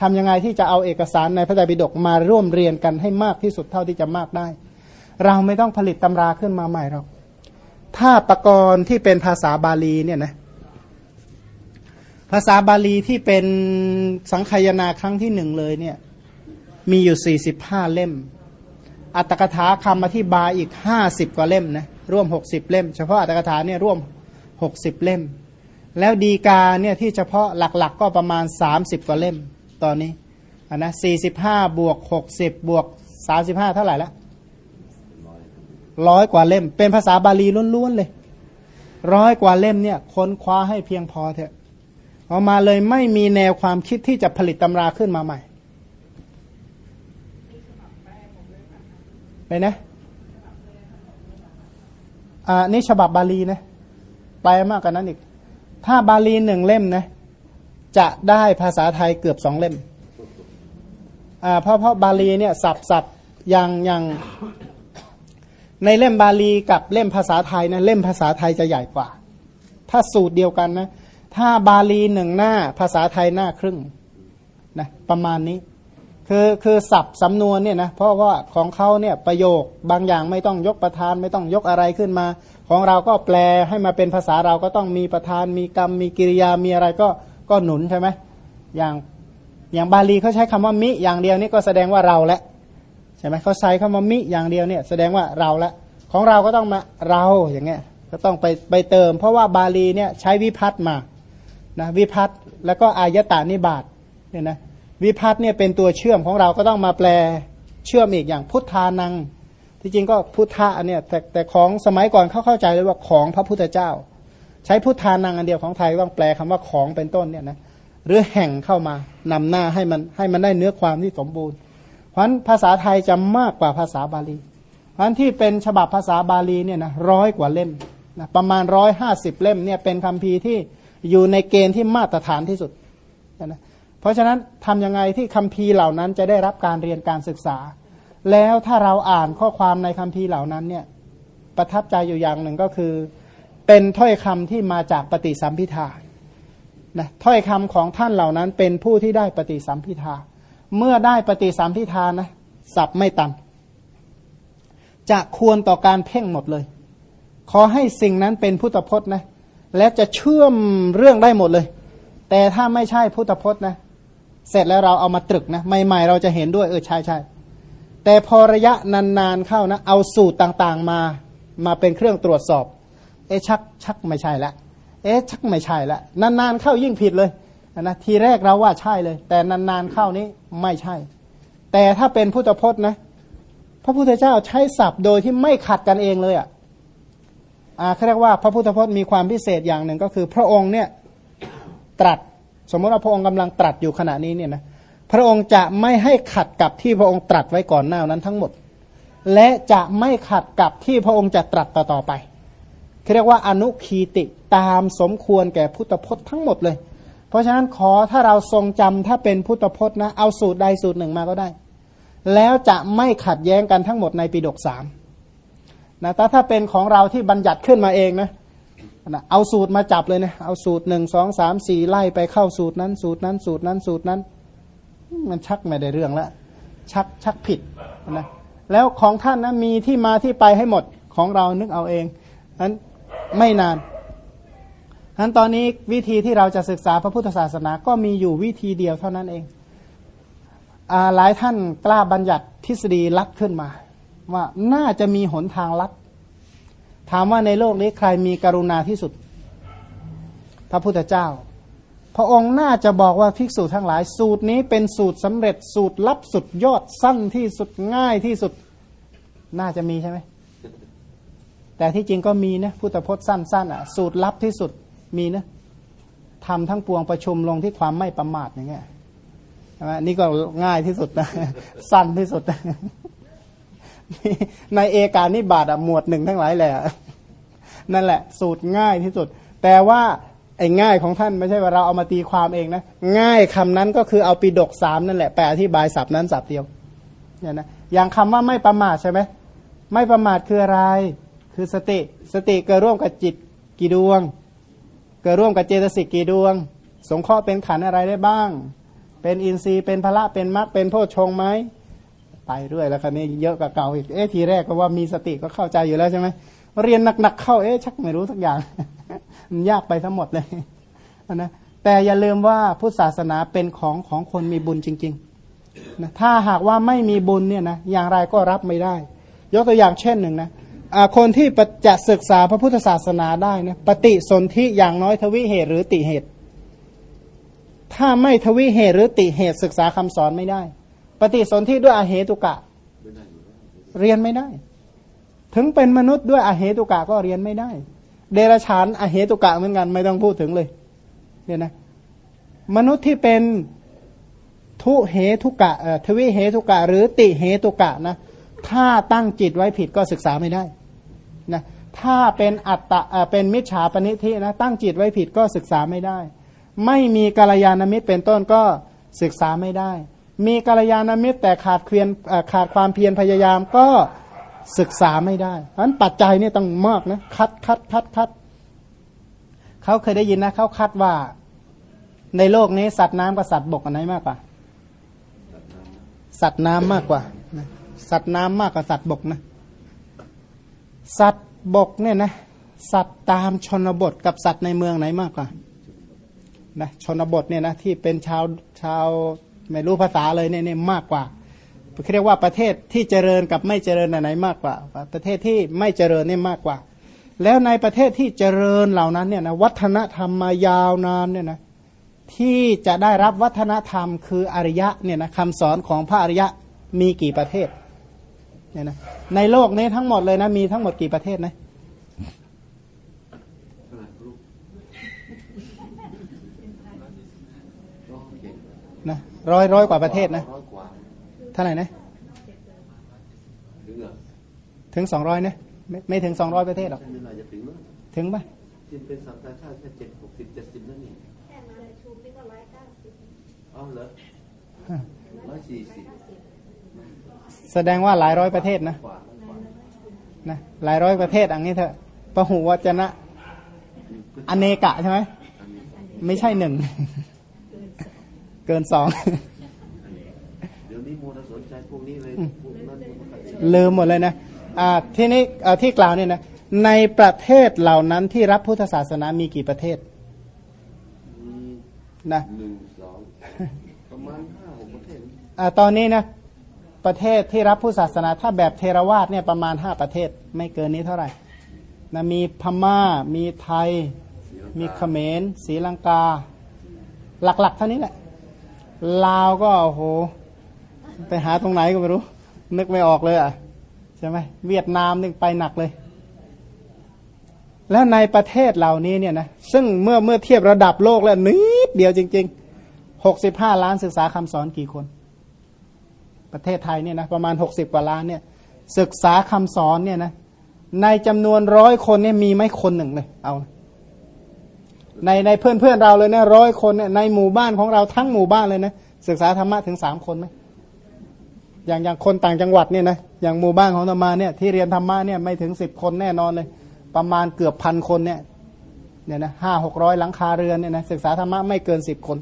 ทำยังไงที่จะเอาเอกสารในพระไตรปิฎกมาร่วมเรียนกันให้มากที่สุดเท่าที่จะมากได้ เราไม่ต้องผลิตตำราขึ้นมาใหม่หรอกถ้าปกรณ์ที่เป็นภาษาบาลีเนี่ยนะ ภาษาบาลีที่เป็นสังคายนาครั้งที่หนึ่งเลยเนี่ย มีอยู่สี่สิบห้าเล่ม อัตกถาคำอธิบายอีกห้าสิบกว่าเล่มนะร่วมหกสิบเล่ม เฉพาะอัตกถาเนี่ยร่วมหกสิบเล่ม แล้วดีกาเนี่ยที่เฉพาะหลักๆกก็ประมาณสามสิบกว่าเล่มตอนนี้อันนะสี่สิบห้าบวกหกสิบบวกสามสิบห้าเท่าไหร่ละร้อยกว่าเล่ม เป็นภาษาบาลีล้วนๆเลยร้อยกว่าเล่มเนี่ยค้นคว้าให้เพียงพอเถอะ ออกมาเลยไม่มีแนวความคิดที่จะผลิตตำราขึ้นมาใหม่ไปนะอ่านี่ฉบับบาลีนะไปมากกว่านั้นอีก ถ้าบาลีหนึ่งเล่มนะ จะได้ภาษาไทยเกือบสองเล่มอ่าเพราะเพราะบาลีเนี่ยสับสับอย่างอย่างในเล่มบาลีกับเล่มภาษาไทยนะเล่มภาษาไทยจะใหญ่กว่า ถ้าสูตรเดียวกันนะ ถ้าบาลีหนึ่งหน้า ภาษาไทยหน้าครึ่งนะประมาณนี้ คือคือศัพท์สำนวนเนี่ยนะเพราะว่าของเขาเนี่ยประโยคบางอย่างไม่ต้องยกประธานไม่ต้องยกอะไรขึ้นมา ของเราก็แปลให้มาเป็นภาษาเราก็ต้องมีประธานมีกรรม มีกิริยามีอะไรก็ก็หนุนใช่ไหมอย่างอย่างบาลีเขาใช้คำว่ามิอย่างเดียวนี่ก็แสดงว่าเราแล้วใช่ไหมเขาใช้คำว่ามิอย่างเดียวเนี่ยแสดงว่าเราแล้วของเราก็ต้องมาเราอย่างเงี้ยก็ต้องไปไปเติม เพราะว่าบาลีเนี่ยใช้วิพัฒน์มา นะวิพัฒน์แล้วก็อายตานิบาตเนี่ยนะวิพัฒน์เนี่ยเป็นตัวเชื่อมของเราก็ต้องมาแปลเชื่อมอีกอย่างพุทธานัง ที่จริงก็พุทธะเนี่ยแต่แต่ของสมัยก่อนเขาเข้าใจเลยว่าของพระพุทธเจ้า ใช้พุทธานังอันเดียวของไทยต้องแปลคำว่าของเป็นต้นเนี่ยนะหรือแห่งเข้ามานำหน้าให้มันให้มันได้เนื้อความที่สมบูรณ์ เพราะฉะนั้นภาษาไทยจะมากกว่าภาษาบาลี เพราะฉะนั้นที่เป็นฉบับภาษาบาลีเนี่ยนะร้อยกว่าเล่มนะประมาณร้อยห้าสิบเล่มเนี่ยเป็นคำพีที่ อยู่ในเกณฑ์ที่มาตรฐานที่สุดนะเพราะฉะนั้นทำยังไงที่คำพีเหล่านั้นจะได้รับการเรียนการศึกษา แล้วถ้าเราอ่านข้อความในคำพีเหล่านั้นเนี่ยประทับใจอยู่อย่างหนึ่งก็คือ เป็นถ้อยคำที่มาจากปฏิสัมพิทานะถ้อยคำของท่านเหล่านั้นเป็นผู้ที่ได้ปฏิสัมพิทา เมื่อได้ปฏิสัมพิทานะสับไม่ต่ำจะควรต่อการเพ่งหมดเลย ขอให้สิ่งนั้นเป็นพุทธพจน์นะ และจะเชื่อมเรื่องได้หมดเลย แต่ถ้าไม่ใช่พุทธพจน์นะ เสร็จแล้วเราเอามาตรึกนะ ใหม่ๆเราจะเห็นด้วยเออใช่ใช่แต่พอระยะนานๆเข้านะ เอาสูตรต่างๆมามาเป็นเครื่องตรวจสอบ เอ๊ะชักชักไม่ใช่ละ เอ๊ะชักไม่ใช่ละนานๆเข้ายิ่งผิดเลยนะทีแรกเราว่าใช่เลย แต่นานๆเข้านี้ไม่ใช่ แต่ถ้าเป็นพุทธพจน์นะ พระพุทธเจ้าใช้ศัพท์โดยที่ไม่ขัดกันเองเลยอะ่ะ เขาเรียกว่าพระพุทธพจน์มีความพิเศษอย่างหนึ่งก็คือ พระองค์เนี่ยตรัส สมมติว่าพระองค์กำลังตรัสอยู่ขณะนี้เนี่ยนะพระองค์จะไม่ให้ขัดกับที่พระองค์ตรัสไว้ก่อนหน้านั้นทั้งหมด และจะไม่ขัดกับที่พระองค์จะตรัสต่อๆไปเรียกว่าอนุคีติตามสมควรแก่พุทธพจน์ทั้งหมดเลย เพราะฉะนั้นขอถ้าเราทรงจำถ้าเป็นพุทธพจน์นะเอาสูตรใดสูตรหนึ่งมาก็ได้ แล้วจะไม่ขัดแย้งกันทั้งหมดในปีดกสาม นะแต่ถ้าเป็นของเราที่บัญญัติขึ้นมาเองนะนะเอาสูตรมาจับเลยนะเอาสูตรหนึ่งสองสามสี่ไล่ไปเข้าสูตรนั้น สูตรนั้นสูตรนั้นสูตรนั้น มันชักไม่ได้เรื่องล้วชักชักผิดนะแล้วของท่านนะมีที่มาที่ไปให้หมดของเรานึกเอาเองนั้นไม่นานนั้นตอนนี้วิธีที่เราจะศึกษาพระพุทธศาสนาก็มีอยู่วิธีเดียวเท่านั้นเองอหลายท่านกล้าบัญญัติทฤษฎีลัดขึ้นมา ว่าน่าจะมีหนทางลัด ถามว่าในโลกนี้ใครมีกรุณาที่สุด พระพุทธเจ้า พระองค์น่าจะบอกว่าภิกษุทั้งหลาย สูตรนี้เป็นสูตรสำเร็จสูตรลับสุดยอดสั้นที่สุดง่ายที่สุด น่าจะมีใช่ไหมแต่ที่จริงก็มีนะพุทธพจน์สั้นๆอะสูตรลับที่สุดมีนะทำทั้งปวงประชุมลงที่ความไม่ประมาทอย่างเงี้ยนี่ก็ง่ายที่สุดนะสั้นที่สุด ในเอกานิบาตหมวดหนึ่งทั้งหลายแหละนั่นแหละ สูตรง่ายที่สุด แต่ว่าไอ้ง่ายของท่านไม่ใช่ว่าเราเอามาตีความเองนะ ง่ายคำนั้นก็คือเอาปีดกสามนั่นแหละแปอธิบายศัพท์นั้นศัพท์เดียวเนี่ยนะอย่างคำว่าไม่ประมาทใช่ไหมไม่ประมาทคืออะไร คือสติสติเกิดร่วมกับจิตกี่ดวง เกิดร่วมกับเจตสิกกี่ดวง สงเคราะห์เป็นขันอะไรได้บ้าง เป็นอินทรีย์เป็นพละเป็นมรรคเป็นโพชฌงไหม ไปเรื่อยแล้วคันนี้เยอะกว่าเก่าอีกเอ๊ะทีแรกก็ว่ามีสติก็เข้าใจอยู่แล้วใช่ไหมเรียนหนักๆเข้าเอ๊ะชักไม่รู้สักอย่างมันยากไปทั้งหมดเลยนะแต่อย่าลืมว่าพุทธศาสนาเป็นของของคนมีบุญจริงๆนะถ้าหากว่าไม่มีบุญเนี่ยนะอย่างไรก็รับไม่ได้ ยกตัวอย่างเช่นหนึ่งนะคนที่จะศึกษาพระพุทธศาสนาได้นะปฏิสนธิอย่างน้อยทวิเหตุหรือติเหตุ ถ้าไม่ทวิเหตุหรือติเหตุศึกษาคำสอนไม่ได้ ปฏิสนธิด้วยอาเหตุกะ เรียนไม่ได้ ถึงเป็นมนุษย์ด้วยอาเหตุกะก็เรียนไม่ได้ เดรัจฉานอาเหตุกะเหมือนกันไม่ต้องพูดถึงเลยเนี่ยนะ มนุษย์ที่เป็นทุเหตุกะทวิเหตุกะ หรือติเหตุกะนะถ้าตั้งจิตไว้ผิดก็ศึกษาไม่ได้นะถ้าเป็นอัตตะเป็นมิจฉาปณิธินะตั้งจิตไว้ผิดก็ศึกษาไม่ได้ ไม่มีกัลยาณมิตรเป็นต้นก็ศึกษาไม่ได้ มีกัลยาณมิตรแต่ขาดเพียนขาดความเพียรพยายามก็ศึกษาไม่ได้เพราะนั้นปัจจัยนี่ต้องมากนะคัดคัดคัดคัดเขาเคยได้ยินนะเขาคัดว่า ในโลกนี้สัตว์น้ำกับสัตว์บกอันไหนมากกว่า สัตว์น้ำมากกว่าสัตว์น้ำมากกว่าสัตว์บกนะ สัตว์บกเนี่ยนะสัตว์ตามชนบทกับสัตว์ในเมืองไหนมากกว่านะชนบทเนี่ยนะที่เป็นชาวชาว ไม่รู้ภาษาเลยเนี่ยเนี่ยมากกว่าเรียกว่าประเทศที่เจริญกับไม่เจริญไหนมากกว่า ประเทศที่ไม่เจริญเนี่ยมากกว่า แล้วในประเทศที่เจริญเหล่านั้นเนี่ยนะวัฒนธรรมมายาวนานเนี่ยนะที่จะได้รับวัฒนธรรมคืออริยะเนี่ยนะคำสอนของพระอริยะมีกี่ประเทศเนี่ยนะในโลกนี้ทั้งหมดเลยนะมีทั้งหมดกี่ประเทศนะนะ ร้อยร้อยกว่าประเทศนะ
ร้อยกว่า
เท่าไหร่นะ
ถึงเหรอ
ถึงสองร้อยนะไม่ไม่ถึงสองร้อยประเทศหรอก
ไม่น่าจะถึงนะ
ถึงปะ
ที่เป็นสัมตาชาติแค่เจ็ดหกสิบเจ็ดสิบนั่นนี่
แค่มาเลยชูนี่ก็ร้อยเก้าสิบ
เอาเหรอร้อยสี่สิบ
แสดงว่าหลายร้อยประเทศนะ
กว่าร้อยกว่า
นะหลายร้อยประเทศอย่างนี้เถอะปะหูวจนะ อเนกะใช่ไหม
อันนี้
ไม่ใช่หนึ่ง เกินสอง
เดี๋ยวนี้โมดสนใจพวกนี้เลยพวกนั้นพวกนี้
ลืมหมดเลยนะอ่าที่นี้อ่าที่กล่าวเนี่ยนะในประเทศเหล่านั้นที่รับพุทธศาสนามีกี่ประเทศ
มี
นะ
หนึ่งสองประมาณห้าหกประเทศ
อ่าตอนนี้นะประเทศที่รับพุทธศาสนา ถ้าแบบเทรวาสเนี่ยประมาณห้าประเทศ ไม่เกินนี้เท่าไหร่นะมีพม่า มีไทย มีเขมรศรีลังกา หลักๆ เท่านี้แหละ ลาวก็โอ้โห ไปหาตรงไหนก็ไม่รู้ นึกไม่ออกเลยอะใช่ไหมเวียดนามนี่ไปหนักเลย แล้วในประเทศเหล่านี้เนี่ยนะซึ่งเมื่อเมื่อเทียบระดับโลกแล้วนิดเดียวจริงๆหกสิบห้าล้านศึกษาคำสอนกี่คน ประเทศไทยเนี่ยนะประมาณหกสิบกว่าล้านเนี่ย ศึกษาคำสอนเนี่ยนะในจำนวนร้อยคนเนี่ยมีไม่คนหนึ่งเลย เอา ในในเพื่อนเพื่อนเราเลยนะร้อยคนเนี่ยในหมู่บ้านของเราทั้งหมู่บ้านเลยนะศึกษาธรรมะถึงสามคนไหมอย่างอย่างคนต่างจังหวัดเนี่ยนะอย่างหมู่บ้านของธรรมาเนี่ยที่เรียนธรรมะเนี่ยไม่ถึงสิบคนแน่นอนเลย ประมาณเกือบพันคนเนี่ยเนี่ยนะห้าหกร้อยหลังคาเรือนเนี่ยนะศึกษาธรรมะไม่เกินสิบคน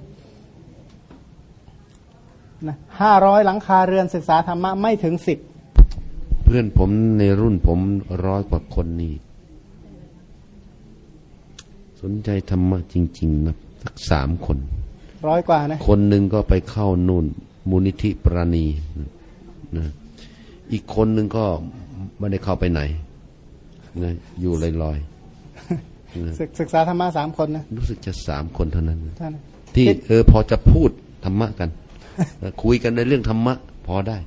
นะห้าร้อยหลังคาเรือนศึกษาธรรมะไม่ถึงสิบ
เพื่อนผมในรุ่นผมร้อยกว่าคนนี่ นใจธรรมะจริง ๆ นะสักสามคน
ร้อยกว่านะ
คนหนึ่งก็ไปเข้านู่นมูลนิธิปราณีนะอีกคนหนึ่งก็ไม่ได้เข้าไปไหนนะอยู่ลอยๆนะ
ศึกศึกษาธรรมะสามคนนะ
รู้สึกจะสามคนเท่านั้น
ท่าน
ที่
คิด
เออพอจะพูดธรรมะกัน คุยกันในเรื่องธรรมะ พอได้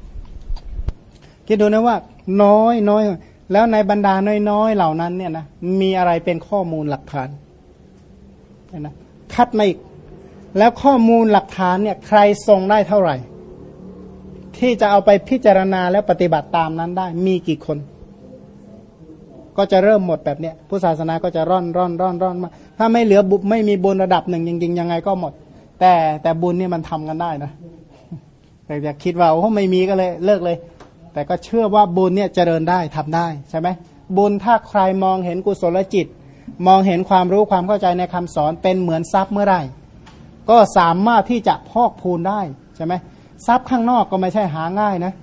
คิดดูนะว่า น้อยน้อยแล้วในบรรดาน้อยๆเหล่านั้นเนี่ยนะมีอะไรเป็นข้อมูลหลักฐานเห็ นะคัดมาอีก แล้วข้อมูลหลักฐานเนี่ยใครทรงได้เท่าไหร่ ที่จะเอาไปพิจารณาแล้วปฏิบัติตามนั้นได้ มีกี่คน ก็จะเริ่มหมดแบบเนี้ยผู้ศาสนาก็จะร่อนร่อนร่อนร่อนมาถ้าไม่เหลือบุไม่มีบุญระดับหนึ่งจริงๆยังไงก็หมด แต่แต่บุญเนี่ยมันทำกันได้นะแต่จะคิดว่าโอ้ไม่มีก็เลยเลิกเลย แต่ก็เชื่อว่าบุญเนี่ยเจริญได้ทำได้ใช่ไหมบุญถ้าใครมองเห็นกุศลจิต มองเห็นความรู้ความเข้าใจในคำสอนเป็นเหมือนทรัพย์เมื่อไหร่ก็สามารถที่จะพอกพูนได้ใช่ไหมทรัพย์ข้างนอกก็ไม่ใช่หาง่ายนะ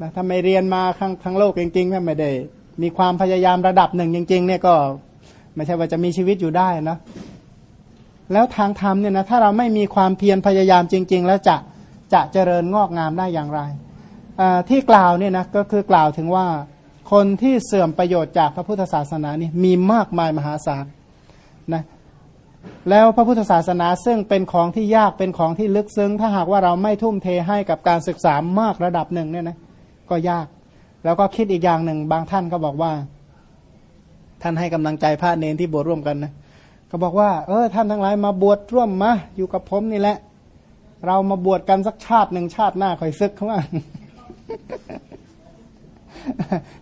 นะถ้าไม่เรียนมาข้างทั้งโลกจริงๆไม่ได้ มีความพยายามระดับหนึ่งจริง ๆ เนี่ยก็ไม่ใช่ว่าจะมีชีวิตอยู่ได้นะแล้วทางธรรมเนี่ยนะถ้าเราไม่มีความเพียรพยายามจริง ๆ แล้วจะจะเจริญงอกงามได้อย่างไรที่กล่าวเนี่ยนะก็คือกล่าวถึงว่า คนที่เสื่อมประโยชน์จากพระพุทธศาสนานี่มีมากมายมหาศาลนะแล้วพระพุทธศาสนาซึ่งเป็นของที่ยากเป็นของที่ลึกซึ้ง ถ้าหากว่าเราไม่ทุ่มเทให้กับการศึกษามากระดับหนึ่งเนี่ยนะก็ยาก แล้วก็คิดอีกอย่างหนึ่ง บางท่านก็บอกว่า ท่านให้กำลังใจพระเนนที่บวชร่วมกันนะก็บอกว่า เออท่านทั้งหลายมาบวชร่วมมาอยู่กับผมนี่แหละ เรามาบวชกันสักชาติหนึ่งชาติหน้าคอยซึกเขาว่า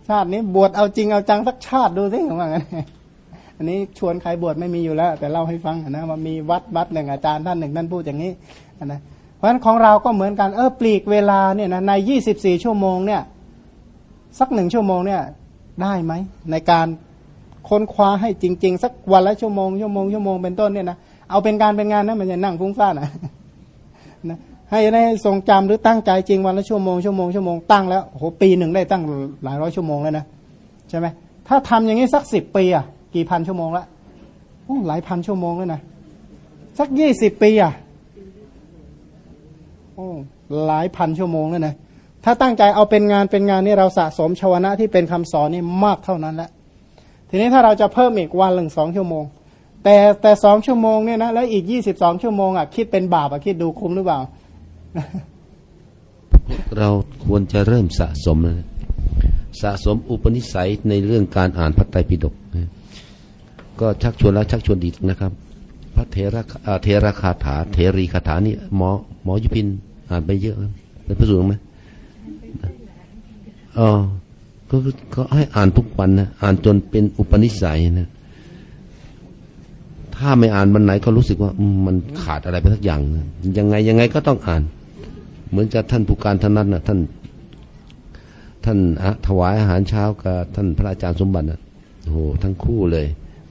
ชาตินี้บวชเอาจริงเอาจังสักชาติดูสิขาว่างั้นอันนี้ชวนใครบวชไม่มีอยู่แล้ว แต่เล่าให้ฟังนะว่ามีวัดวัดหนึ่งอาจารย์ท่านหนึ่งท่านพูดอย่างนี้นะเพราะฉะนั้นของเราก็เหมือนกันเออปลีกเวลาเนี่ยนะในยี่สิบสี่ชั่วโมงเนี่ย สักหนึ่งชั่วโมงเนี่ยได้ไหมในการค้นคว้าให้จริง ๆ สักวันละชั่วโมงชั่วโมงชั่วโมงเป็นต้นเนี่ยนะเอาเป็นการเป็นงานนะมันจะนั่งฟุ้งซ่านนะนะ ให้ได้ทรงจำหรือตั้งใจจริงวันละชั่วโมงชั่วโมงชั่วโมงตั้งแล้วโหปีหนึ่งได้ตั้งหลายร้อยชั่วโมงแล้วนะใช่ไหมถ้าทำอย่างนี้สักสิบปีอะกี่พันชั่วโมงละโอ้หลายพันชั่วโมงแล้วนะสักยี่สิบปีอะโอ้หลายพันชั่วโมงแล้วนะถ้าตั้งใจเอาเป็นงานเป็นงานนี่เราสะสมชวนะที่เป็นคำสอนนี่มากเท่านั้นแหละทีนี้ถ้าเราจะเพิ่มอีกวันหนึ่งสองชั่วโมง แต่แต่สองชั่วโมงเนี่ยนะแล้วอีกยี่สิบสองชั่วโมงอะคิดเป็นบาปอะคิดดูคุ้มหรือเปล่า
เราควรจะเริ่มสะสมนะสะสมอุปนิสัยในเรื่องการอ่านพระไตรปิฎกนะก็ชักชวนแล้วชักชวนดีนะครับ พระเทระอาเทระคาถา เทรีคาถานี่หมอหมอยุพินอ่านไปเยอะนะเป็นพระสูตรไหมอ๋อก็ก็ให้อ่านทุกวันนะอ่านจนเป็นอุปนิสัยนะถ้าไม่อ่านวันไหนก็รู้สึกว่ามมันขาดอะไรไปสักอย่างนะยังไงยังไงก็ต้องอ่าน เหมือนกับท่านผู้การท่านนั้นนะท่าน ท่านถวายอาหารเช้ากับท่านพระอาจารย์สมบัตินะโอ้โหทั้งคู่เลย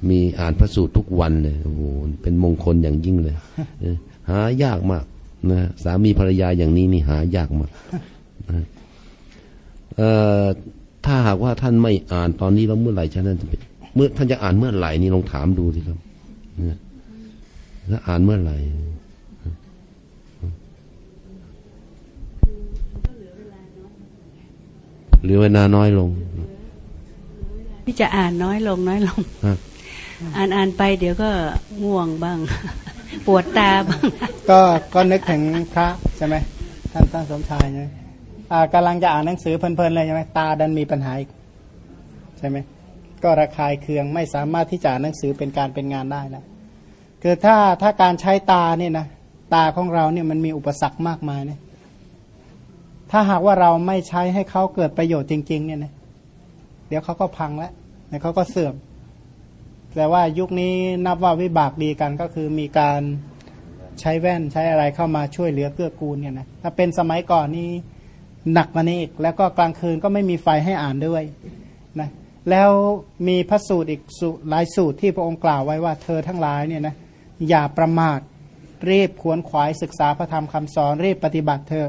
มีอ่านพระสูตรทุกวันเลยโอ้โหเป็นมงคลอย่างยิ่งเลย หายากมากนะสามีภรรยาอย่างนี้นี่หายากมากนะเอ่อถ้าหากว่าท่านไม่อ่านตอนนี้แล้วเมื่อไหร่ฉะนั้นจะเป็นเมื่อท่านจะอ่านเมื่อไหร่นี่ลองถามดูสิครับนะแล้วอ่านเมื่อไหร่ หรือเวลาน้อยลง
ที่จะอ่านน้อยลงน้อยลง
ฮะ
อ่านอ่านไปเดี๋ยวก็ง่วงบ้าง ปวดตาบ้าง
ก็ก็นึกถึงพระใช่ไหมท่านท่านสมชายใช่ไหมอ่ากำลังจะอ่านหนังสือเพลินๆเลยใช่ไหมตาดันมีปัญหาอีกใช่ไหมก็ระคายเคืองไม่สามารถที่จะอ่านหนังสือเป็นการเป็นงานได้แล้วคือถ้าถ้าการใช้ตาเนี่ยนะตาของเราเนี่ยมันมีอุปสรรคมากมายเนี่ย ถ้าหากว่าเราไม่ใช้ให้เขาเกิดประโยชน์จริง ๆ เนี่ยนะเดี๋ยวเขาก็พังแล้วเดี๋ยวเขาก็เสื่อมแต่ว่ายุคนี้นับว่าวิบากดีกันก็คือมีการใช้แว่นใช้อะไรเข้ามาช่วยเหลือเกื้อกูลเนี่ยนะถ้าเป็นสมัยก่อนนี่หนักกว่านี้อีก แล้วก็กลางคืนก็ไม่มีไฟให้อ่านด้วยนะแล้วมีพระสูตรอีกสูตรหลายสูตรที่พระองค์กล่าวไว้ว่าเธอทั้งหลายเนี่ยนะอย่าประมาทรีบขวนขวายศึกษาพระธรรมคำสอนรีบปฏิบัติเธอ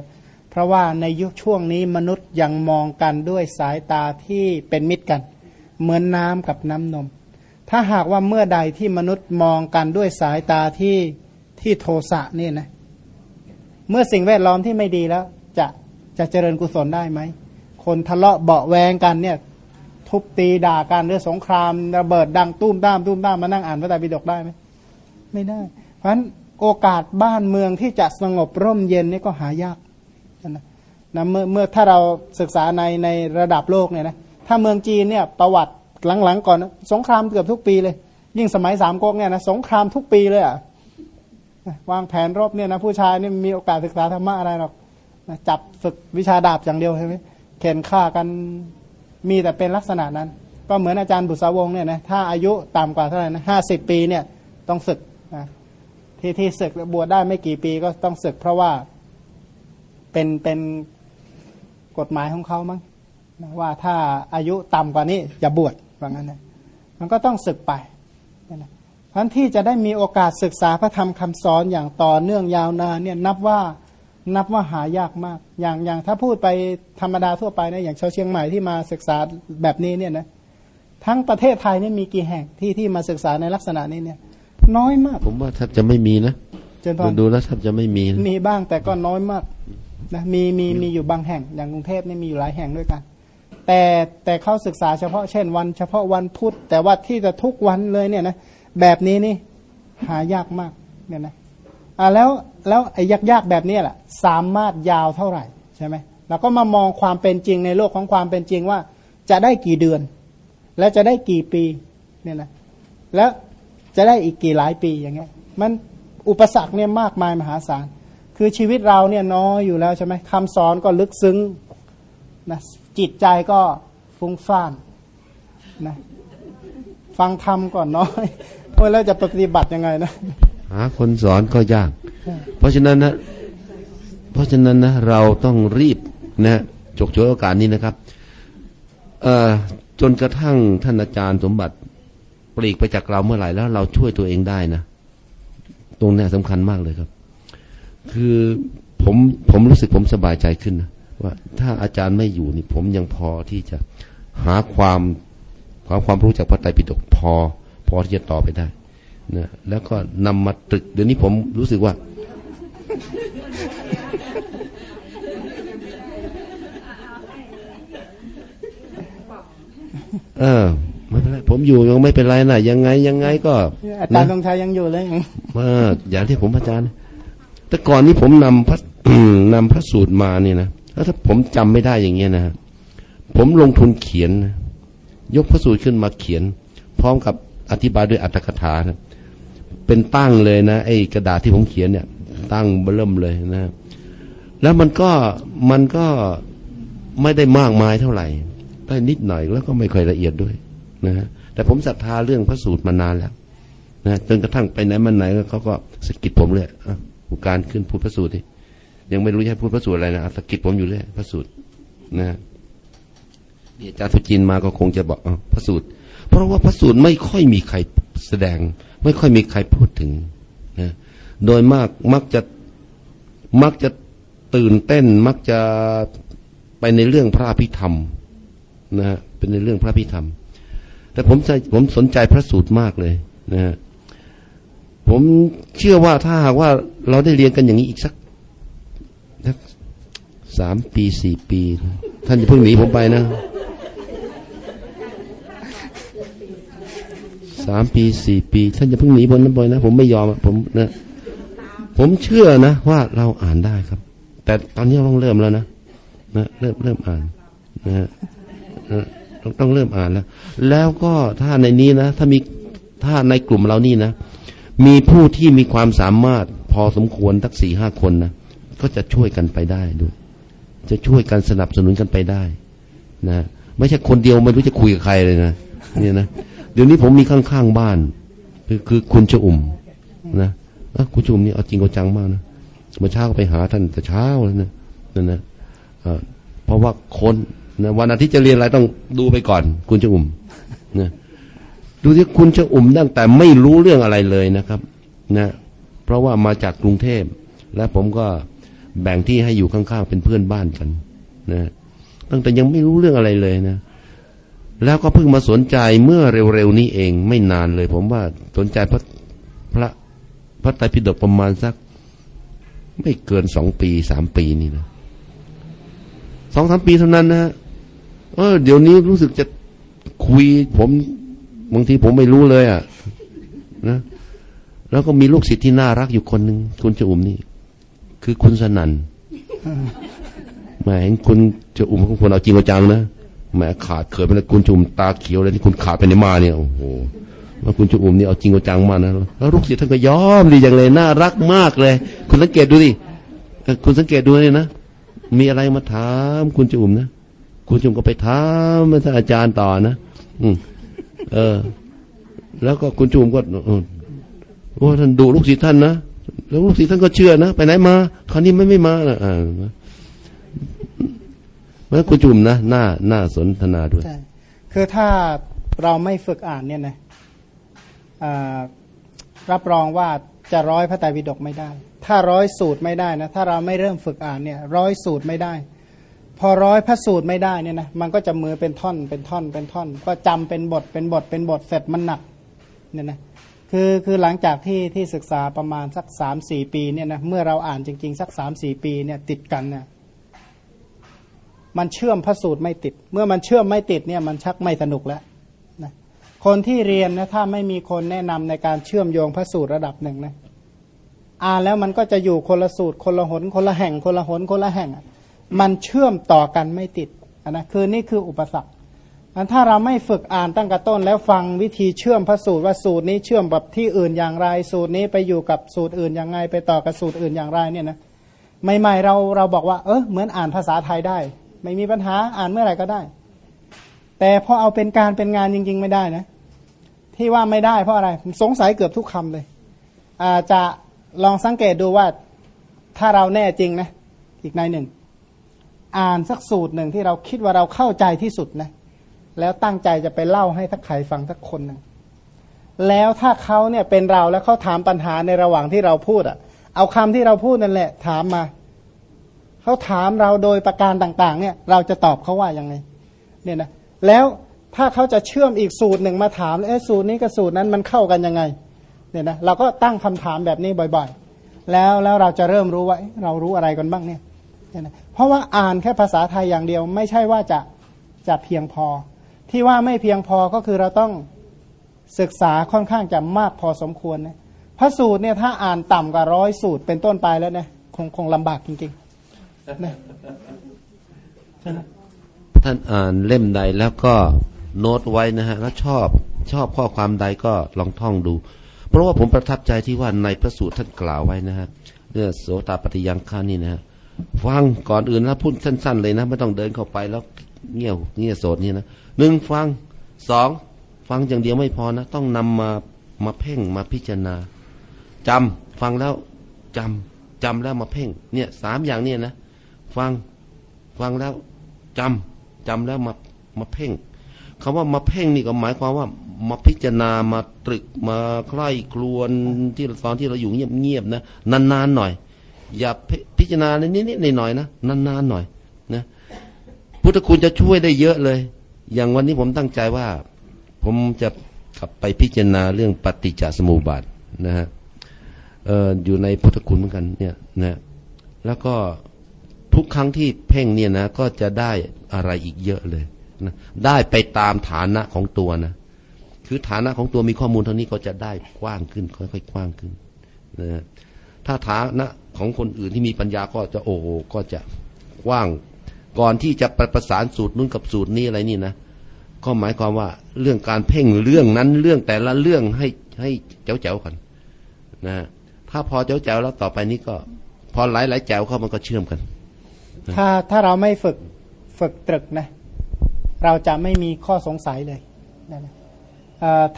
เพราะว่าในยุคช่วงนี้มนุษย์ยังมองกันด้วยสายตาที่เป็นมิตรกัน เหมือนน้ำกับน้ำนม ถ้าหากว่าเมื่อใดที่มนุษย์มองกันด้วยสายตาที่ที่โทสะเนี่ยนะ เมื่อสิ่งแวดล้อมที่ไม่ดีแล้ว จะจะเจริญกุศลได้ไหม คนทะเลาะเบาแวงกันเนี่ย ทุบตีด่ากันเรื่องสงครามระเบิดดังตุ้มตามตุ้มตามมานั่งอ่านพระไตรปิฎกได้ไหมไม่ได้ เพราะฉะนั้นโอกาสบ้านเมืองที่จะสงบร่มเย็นนี่ก็หายาก นะนะเมื่อเมื่อถ้าเราศึกษาในในระดับโลกเนี่ยนะถ้าเมืองจีนเนี่ยประวัติหลังๆ ก่อนสงครามเกือบก๊กปีเลย ยิ่งสมัยสามก๊กเนี่ยนะสงครามทุกปีเลยอะวางแผนรบเนี่ยนะผู้ชายนี่มีโอกาสศึกษาธรรมะอะไรหรอกจับฝึกวิชาดาบอย่างเดียวใช่ไหมเข็นฆ่ากันมีแต่เป็นลักษณะนั้น ก็เหมือนอาจารย์บุษาวงศ์เนี่ยนะถ้าอายุต่ำกว่าเท่าไหร่นะห้าสิบปีเนี่ยต้องศึกนะที่ที่ศึกบวชได้ไม่กี่ปีก็ต้องศึก เพราะว่า เป็นเป็นกฎหมายของเขามั้งนะว่าถ้าอายุต่ำกว่านี้อย่าบวชว่างั้นนะมันก็ต้องศึกไปนะเพราะที่จะได้มีโอกาสศึกษาพระธรรมคำสอนอย่างต่อเนื่องยาวนานเนี่ยนับว่านับว่าหายากมาก อย่างอย่างถ้าพูดไปธรรมดาทั่วไปนะอย่างชาวเชียงใหม่ที่มาศึกษาแบบนี้เนี่ยนะทั้งประเทศไทยนี่มีกี่แห่งที่ที่มาศึกษาในลักษณะนี้เนี่ย น้อยมาก
ผมว่าแทบจะไม่มีนะ
เจนพร
ดูแล้วแทบจะไม่มีนะ
มีบ้างแต่ก็น้อยมาก นะมีมีมีอยู่บางแห่งอย่างกรุงเทพนี่มีอยู่หลายแห่งด้วยกัน แต่แต่เข้าศึกษาเฉพาะเช่นวัน เฉพาะวันพุธแต่ว่าที่จะทุกวันเลยเนี่ยนะแบบนี้นี่หายากมากเนี่ยนะอ่าแล้วแล้วไอ้ยากยากๆแบบนี้แหละสามารถยาวเท่าไหร่ใช่ไหมเราก็มามองความเป็นจริงในโลกของความเป็นจริงว่าจะได้กี่เดือน และจะได้กี่ปีเนี่ยนะแล้วจะได้อีกกี่หลายปีอย่างเงี้ยมันอุปสรรคเนี่ยมากมายมหาศาล คือชีวิตเราเนี่ยน้อยอยู่แล้วใช่ไหมคำสอนก็ลึกซึ้งนะจิตใจก็ฟุ้งซ่านนะฟังธรรมก่อนน้อยโอ้ยแล้วจะปฏิบัติยังไงนะ
หาคนสอนก็ยาก เพราะฉะนั้นนะเพราะฉะนั้นนะเราต้องรีบนะจกฉวยโอกาสนี้นะครับเอ่อจนกระทั่งท่านอาจารย์สมบัติปลีกไปจากเราเมื่อไหร่แล้วเราช่วยตัวเองได้นะ ตรงนี้สำคัญมากเลยครับ คือผมผมรู้สึกผมสบายใจขึ้นนะว่าถ้าอาจารย์ไม่อยู่นี่ผมยังพอที่จะหาความหาความรู้จากพระไตรปิฎกพอ พอที่จะต่อไปได้นะแล้วก็นำมาตรึก เดี๋ยวนี้ผมรู้สึกว่า เออไม่เป็นไรผมอยู่ยังไม่เป็นไรนะยังไงยังไงก็
อาจารย์ธ
นะ
งชัยยังอยู่เลย
เอออย่างที่ผมอาจารย์ แต่ก่อนนี้ผมนำพระนำพระสูตรมาเนี่ยนะแล้วถ้าผมจำไม่ได้อย่างเงี้ยนะ ผมลงทุนเขียน ยกพระสูตรขึ้นมาเขียน พร้อมกับอธิบายด้วยอัตถกถานะเป็นตั้งเลยนะไอ้กระดาษที่ผมเขียนเนี่ย ตั้งเบิ่มเลยนะ แล้วมันก็มันก็ไม่ได้มากมายเท่าไหร่ได้นิดหน่อยแล้วก็ไม่ค่อยละเอียดด้วยนะฮะแต่ผมศรัทธาเรื่องพระสูตรมานานแล้วนะจนกระทั่งไปไหนมาไหนเขาก็สะกิดผมเลยอะ การขึ้นพูดพระสูตรดิยังไม่รู้จะพูดพระสูตรอะไรนะสกิดผมอยู่เลยพระสูตรนะเดี๋ยวอาจารย์สุจินมาก็คงจะบอกอพระสูตร เพราะว่าพระสูตรไม่ค่อยมีใครแสดง ไม่ค่อยมีใครพูดถึงนะโดยมากมักจะมักจะตื่นเต้นมักจะไปในเรื่องพระอภิธรรมนะฮะเป็นในเรื่องพระอภิธรรม แต่ผมใจผมสนใจพระสูตรมากเลยนะฮะ ผมเชื่อว่าถ้าหากว่าเราได้เรียนกันอย่างนี้อีกสักสักสามปีสี่ปี ท่านจะเพิ่งหนีผมไปนะสามปีสี่ปี ท่านจะเพิ่งหนีผมนะบอยนะ ผมไม่ยอมผมนะผมเชื่อนะว่าเราอ่านได้ครับ แต่ตอนนี้เราต้องเริ่มแล้วนะนะเริ่มเริ่มอ่านนะฮะนะต้องต้องเริ่มอ่านแล้ว แล้วก็ถ้าในนี้นะ ถ้ามีถ้าในกลุ่มเรานี่นะ มีผู้ที่มีความสามารถพอสมควรทักสี่ห้าคนนะก็จะช่วยกันไปได้ด้วย จะช่วยกันสนับสนุนกันไปได้นะไม่ใช่คนเดียวไม่รู้จะคุยกับใครเลยนะเนี่ยนะเดี๋ยวนี้ผมมีข้างๆบ้าน คือคือคุณจะอุ่มนะคุณจะอุ่มนี่เอาจริงเอาจังมากนะเมื่อเช้าก็ไปหาท่านแต่เช้าแล้วนะนั่นนะเพราะว่าคนนะวันอาทิตย์จะเรียนอะไรต้องดูไปก่อน คุณจะอุ่มนะ ดูที่คุณจะอุ่มตั้งแต่ไม่รู้เรื่องอะไรเลยนะครับนะเพราะว่ามาจากกรุงเทพ และผมก็แบ่งที่ให้อยู่ข้างๆเป็นเพื่อนบ้านกันนะตั้งแต่ยังไม่รู้เรื่องอะไรเลยนะ แล้วก็เพิ่งมาสนใจเมื่อเร็วๆนี้เองไม่นานเลย ผมว่าสนใจพระพระพระไตรปิฎกประมาณสัก ไม่เกินสองปีสามปีนี่นะสองสามปีเท่านั้นนะฮะเออเดี๋ยวนี้รู้สึกจะคุยผม บางทีผมไม่รู้เลยอะนะแล้วก็มีลูกศิษย์ที่น่ารักอยู่คนหนึ่งคุณจะอุ่มนี่ คือคุณสนันแหมเห็นคุณจะอุ่มของคนเอาจริงเอาจังนะแหมขาดเขินไปแล้วคุณจุ่มตาเขียวเลยที่คุณขาดไปในมาเนี่ยโอ้โหว่าคุณจะอุ่มนี่เอาจริงเอาจังมากนะแล้วลูกศิษย์ท่านก็ยอมดีอย่างเลยน่ารักมากเลย คุณสังเกตดูดิคุณสังเกตดูเลยนะมีอะไรมาถามคุณจุ่มนะคุณจุ่มก็ไปถามท่านอาจารย์ต่อนะอืม เออ แล้วก็คุณจุ่มก็โอ้ท่านดูลูกศิษย์ท่านนะแล้วลูกศิษย์ท่านก็เชื่อนะไปไหนมาคราวนี้ไม่ไม่มานะอ่าเพราะฉะนั้นคุณจุ่มนะหน่าหน่าสนทนาด้วย
คือถ้าเราไม่ฝึกอ่านเนี่ยนะอ่ารับรองว่าจะร้อยพระไตรปิฎกไม่ได้ ถ้าร้อยสูตรไม่ได้นะ ถ้าเราไม่เริ่มฝึกอ่านเนี่ย ร้อยสูตรไม่ได้ พอร้อยพระสูตรไม่ได้เนี่ยนะมันก็จะมือเป็นท่อนเป็นท่อนเป็นท่อน ก็จำเป็นบทเป็นบทเป็นบทเสร็จมันหนักเนี่ยนะคือคือหลังจากที่ที่ศึกษาประมาณสักสามสี่ปีเนี่ยนะเมื่อเราอ่านจริง ๆ สักสามสี่ปีเนี่ยติดกันเนี่ยมันเชื่อมพระสูตรไม่ติด เมื่อมันเชื่อมไม่ติดเนี่ยมันชักไม่สนุกแล้วนะคนที่เรียนนะถ้าไม่มีคนแนะนำในการเชื่อมโยงพระสูตรระดับหนึ่งนะอ่านแล้วมันก็จะอยู่คนละสูตรคนละหนคนละแห่งคนละหนคนละแห่งอะ มันเชื่อมต่อกันไม่ติดนะคือนี่คืออุปสรรคอันถ้าเราไม่ฝึกอ่านตั้งแต่ต้น แล้วฟังวิธีเชื่อมพระสูตรว่าสูตรนี้เชื่อมแบบที่อื่นอย่างไร สูตรนี้ไปอยู่กับสูตรอื่นอย่างไง ไปต่อกับสูตรอื่นอย่างไรเนี่ยนะใหม่ๆเราเราบอกว่าเออเหมือนอ่านภาษาไทยได้ ไม่มีปัญหาอ่านเมื่อไหร่ก็ได้ แต่พอเอาเป็นการเป็นงานจริง ๆ ไม่ได้นะ ที่ว่าไม่ได้เพราะอะไรสงสัยเกือบทุกคำเลยอาจะลองสังเกตดูว่าถ้าเราแน่จริงนะอีกในหนึ่ง อ่านสักสูตรหนึ่งที่เราคิดว่าเราเข้าใจที่สุดนะแล้วตั้งใจจะไปเล่าให้ทักใครฟังสักคนหนึ่งแล้วถ้าเขาเนี่ยเป็นเราแล้วเขาถามปัญหาในระหว่างที่เราพูดอะ เอาคำที่เราพูดนั่นแหละ ถามมาเขาถามเราโดยประการต่าง ๆ เนี่ย เราจะตอบเขาว่ายังไง เนี่ยนะแล้วถ้าเขาจะเชื่อมอีกสูตรหนึ่งมาถามเอ๊ะสูตรนี้กับสูตรนั้นมันเข้ากันยังไง เนี่ยนะเราก็ตั้งคำถามแบบนี้บ่อยๆ แล้วแล้วเราจะเริ่มรู้ว่าเรารู้อะไรกันบ้างเนี่ยเนี่ยนะ ราะว่าอ่านแค่ภาษาไทยอย่างเดียว ไม่ใช่ว่าจะจะเพียงพอ ที่ว่าไม่เพียงพอก็คือเราต้องศึกษาค่อนข้างจะมากพอสมควรนะพระสูตรเนี่ยถ้าอ่านต่ำกว่าร้อยสูตรเป็นต้นไปแล้วเนี่ยคงคงลำบากจริงๆนะ
ท่านอ่านเล่มใดแล้วก็โน้ตไว้นะฮะแล้วชอบชอบข้อความใดก็ลองท่องดู เพราะว่าผมประทับใจที่ว่าในพระสูตรท่านกล่าวไว้นะฮะเรื่องโสตปฏิยังฆานี่นะฮะ ฟังก่อนอื่นแล้วพูดสั้น ๆ เลยนะ ไม่ต้องเดินเข้าไปแล้วเงี่ยวเงี่ยโสดนี่นะหนึ่งฟังสองฟังอย่างเดียวไม่พอนะ ต้องนำมามาเพ่งมาพิจารณาจำฟังแล้วจำจำแล้วมาเพ่ง เนี่ยสามอย่างเนี่ยนะฟังฟังแล้วจำจำแล้วมามาเพ่งคำว่ามาเพ่งนี่ก็หมายความว่ามาพิจารณามาตรึกมาใคร่ครวนที่ตอนที่เราอยู่เงียบๆนะนานๆหน่อย อย่าพิพิจารณานิดๆหน่อยๆนะนานๆหน่อยนะพุทธคุณจะช่วยได้เยอะเลย อย่างวันนี้ผมตั้งใจว่า ผมจะกลับไปพิจารณาเรื่องปฏิจจสมุปบาทนะฮะเอออยู่ในพุทธคุณเหมือนกันเนี่ยนะแล้วก็ทุกครั้งที่เพ่งเนี่ยนะก็จะได้อะไรอีกเยอะเลยนะได้ไปตามฐานะของตัวนะ คือฐานะของตัวมีข้อมูลเท่านี้ก็จะได้กว้างขึ้น ค่อยๆกว้างขึ้นนะฮะถ้าฐานะ ของคนอื่นที่มีปัญญาก็จะโอ้โหก็จะกว้าง ก่อนที่จะประประสานสูตรนู้นกับสูตรนี้อะไรนี่นะก็หมายความว่าเรื่องการเพ่งเรื่องนั้นเรื่องแต่ละเรื่องให้ให้แจ๋วๆกันนะถ้าพอแจ๋วๆแล้วต่อไปนี้ก็ พอหลายๆแจ๋วเข้ามันก็เชื่อมกัน
ถ้าถ้าเราไม่ฝึกฝึกตรึกนะ เราจะไม่มีข้อสงสัยเลยนะ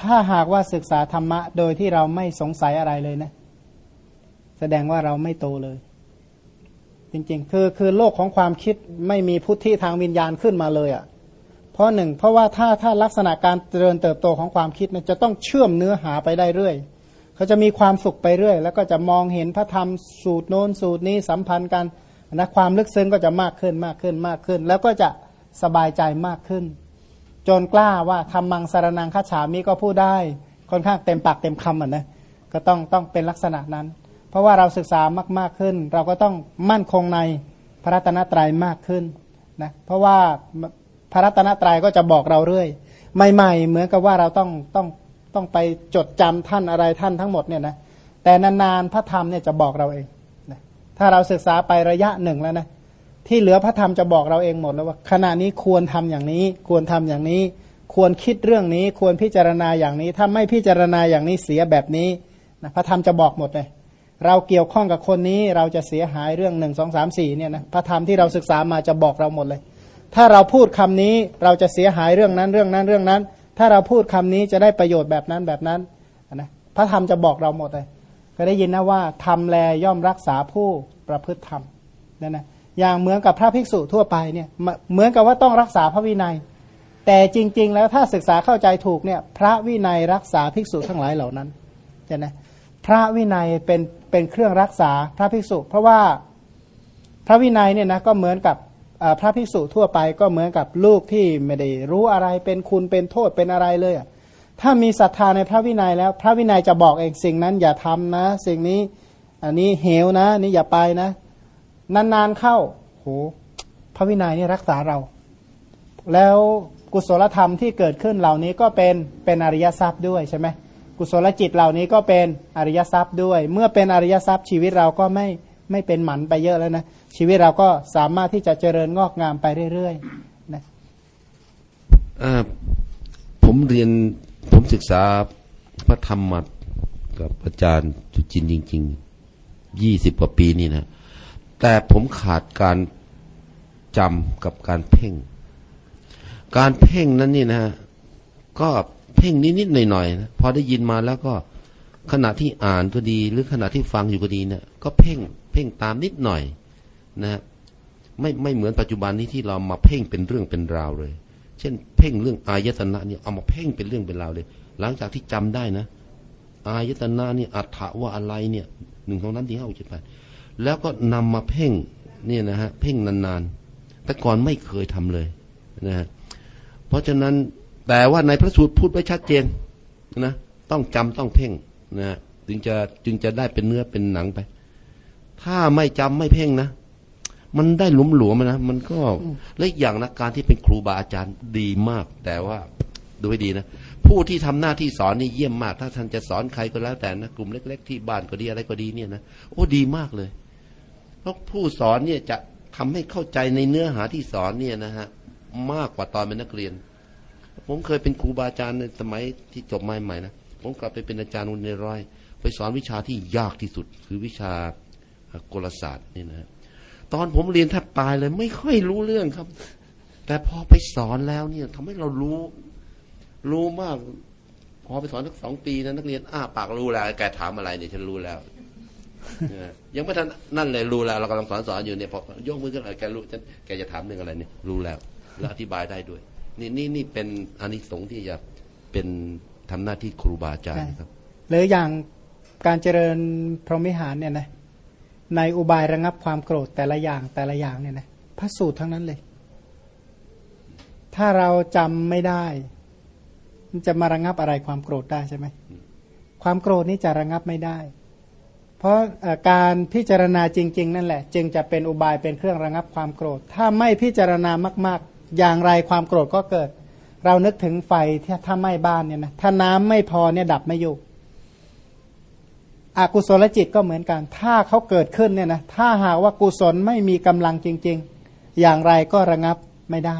ถ้าหากว่าศึกษาธรรมะโดยที่เราไม่สงสัยอะไรเลยนะ แสดงว่าเราไม่โตเลย จริงๆ คือคือโลกของความคิดไม่มีพุทธิทางวิญญาณขึ้นมาเลยอะ่ะ เพราะหนึ่งเพราะว่าถ้าถ้าลักษณะการเจริญเติบโตของความคิดเนี่ยจะต้องเชื่อมเนื้อหาไปได้เรื่อยเขาจะมีความสุขไปเรื่อย แล้วก็จะมองเห็นพระธรรมสูตรโน้นสูตรนี้สัมพันธ์กันนะความลึกซึ้งก็จะมากขึ้นมากขึ้นมากขึ้น แล้วก็จะสบายใจมากขึ้น จนกล้าว่าทำมังสารนังคาฉามิก็พูดได้ค่อนข้างเต็มปากเต็มคำอะนะก็ต้องต้องเป็นลักษณะนั้น เพราะว่าเราศึกษามาก ๆขึ้น เราก็ต้องมั่นคงในพระรัตนตรัยมากขึ้นนะเพราะว่าพระรัตนตรัยก็จะบอกเราเรื่อยใหม่ ๆ เหมือนกับว่าเราต้องต้องต้องไปจดจำท่านอะไรท่านทั้งหมดเนี่ยนะแต่นานๆพระธรรมเนี่ยจะบอกเราเองนะถ้าเราศึกษาไประยะหนึ่งแล้วนะที่เหลือพระธรรมจะบอกเราเองหมดแล้วว่าขณะนี้ควรทำอย่างนี้ ควรทำอย่างนี้ ควรคิดเรื่องนี้ ควรพิจารณาอย่างนี้ ถ้าไม่พิจารณาอย่างนี้เสียแบบนี้นะพระธรรมจะบอกหมดเลย เราเกี่ยวข้องกับคนนี้เราจะเสียหายเรื่องหนึ่งสองสามสี่เนี่ยนะพระธรรมที่เราศึกษามาจะบอกเราหมดเลย ถ้าเราพูดคำนี้เราจะเสียหายเรื่องนั้นเรื่องนั้นเรื่องนั้น ถ้าเราพูดคำนี้จะได้ประโยชน์แบบนั้นแบบนั้นนะพระธรรมจะบอกเราหมดเลยก็ได้ยินนะว่าทำแลย่อมรักษาผู้ประพฤติธรรมนั่นนะอย่างเหมือนกับพระภิกษุทั่วไปเนี่ยเหมือนกับว่าต้องรักษาพระวินัย แต่จริง ๆ แล้วถ้าศึกษาเข้าใจถูกเนี่ยพระวินัยรักษาภิกษุทั้งหลายเหล่านั้นใช่ไหมพระวินัยเป็น เป็นเครื่องรักษาพระภิกษุ เพราะว่าพระวินัยเนี่ยนะก็เหมือนกับพระภิกษุทั่วไปก็เหมือนกับลูกที่ไม่ได้รู้อะไรเป็นคุณเป็นโทษเป็นอะไรเลยถ้ามีศรัทธาในพระวินัยแล้ว พระวินัยจะบอกเองสิ่งนั้นอย่าทำนะ สิ่งนี้อันนี้เหวนะนี่อย่าไปนะ นานๆเข้าโหพระวินัยนี่รักษาเรา แล้วกุศลธรรมที่เกิดขึ้นเหล่านี้ก็เป็นเป็นอริยทรัพย์ด้วยใช่ไหม กุศลจิตเหล่านี้ก็เป็นอริยทรัพย์ด้วย เมื่อเป็นอริยทรัพย์ชีวิตเราก็ไม่ไม่เป็นหมันไปเยอะแล้วนะชีวิตเราก็สามารถที่จะเจริญงอกงามไปเรื่อยๆนะ
ผมเรียนผมศึกษาพระธรรมมากับอาจารย์จุจินจริงๆยี่สิบกว่าปีนี่นะแต่ผมขาดการจำกับการเพ่ง การเพ่งนั้นนี่นะก็ เพ่งนิดๆหน่อยๆนะพอได้ยินมาแล้วก็ขณะที่อ่านก็ดี หรือขณะที่ฟังอยู่ก็ดีเนะี่ยก็เพ่งเพ่งตามนิดหน่อยนะไม่ไม่เหมือนปัจจุบันนี้ที่เรามาเพ่งเป็นเรื่องเป็นราวเลย เช่น เพ่งเรื่องอายตนะเนี่ยเอามาเพ่งเป็นเรื่องเป็นราวเลย หลังจากที่จำได้นะ อายตนะนี่อัฏฐว่าอะไรเนี่ยหนึ่งของนั้นที่ห้าเจ็ดแปดแล้วก็นำมาเพ่งเนี่ยนะฮะเพ่งนานๆแต่ก่อนไม่เคยทำเลยนะฮะเพราะฉะนั้น แต่ว่าในพระสูตรพูดไว้ชัดเจนนะต้องจำต้องเพ่งนะจึงจะจึงจะได้เป็นเนื้อเป็นหนังไป ถ้าไม่จำไม่เพ่งนะมันได้หลุมหลวมๆนะมันก็และอีกอย่างนะการที่เป็นครูบาอาจารย์ดีมาก แต่ว่าดูให้ดีนะผู้ที่ทำหน้าที่สอนนี่เยี่ยมมาก ถ้าท่านจะสอนใครก็แล้วแต่นะกลุ่มเล็ก ๆ ที่บ้านก็ดีอะไรก็ดีเนี่ยนะโอ้ดีมากเลยเพราะผู้สอนเนี่ยจะทำให้เข้าใจในเนื้อหาที่สอนเนี่ยนะฮะมากกว่าตอนเป็นนักเรียน ผมเคยเป็นครูบาอาจารย์ในสมัยที่จบใหม่ๆนะผมกลับไปเป็นอาจารย์วนในร้อย ไปสอนวิชาที่ยากที่สุด คือวิชากลศาสตร์นี่นะตอนผมเรียนแทบตายเลย ไม่ค่อยรู้เรื่องครับ แต่พอไปสอนแล้วเนี่ยทำให้เรารู้ รู้มาก พอไปสอนสักสองปีนะนักเรียนอ้าปากรู้แล้วแกถามอะไรเนี่ยฉันรู้แล้วยยังไม่ทันนั่นเลยรู้แล้ว เรากำลังสอนสอนอยู่เนี่ยพอยกมือขึ้นแกรู้ฉันแกจะถามเรื่องอะไรเนี่ย รู้แล้ว แล้วอธิบายได้ด้วย นี่นี่นี่เป็นอานิสงส์ที่จะเป็นทำหน้าที่ครูบาอาจารย์ครับ
หรืออย่างการเจริญพรหมิหารเนี่ยนะในอุบายระงับความโกรธแต่ละอย่างแต่ละอย่างเนี่ยนะพระสูตรทั้งนั้นเลย ถ้าเราจำไม่ได้มันจะมาระงับอะไรความโกรธได้ใช่ไหมความโกรธนี่จะระงับไม่ได้ เพราะการพิจารณาจริง ๆ นั่นแหละ จึงจะเป็นอุบายเป็นเครื่องระงับความโกรธ ถ้าไม่พิจารณามากๆ อย่างไรความโกรธก็เกิด เรานึกถึงไฟที่ถ้าไหม้บ้านเนี่ยนะถ้าน้ำไม่พอเนี่ยดับไม่อยู่อกุศลจิตก็เหมือนกัน ถ้าเขาเกิดขึ้นเนี่ยนะถ้าหากว่ากุศลไม่มีกำลังจริง ๆ อย่างไรก็ระงับไม่ได้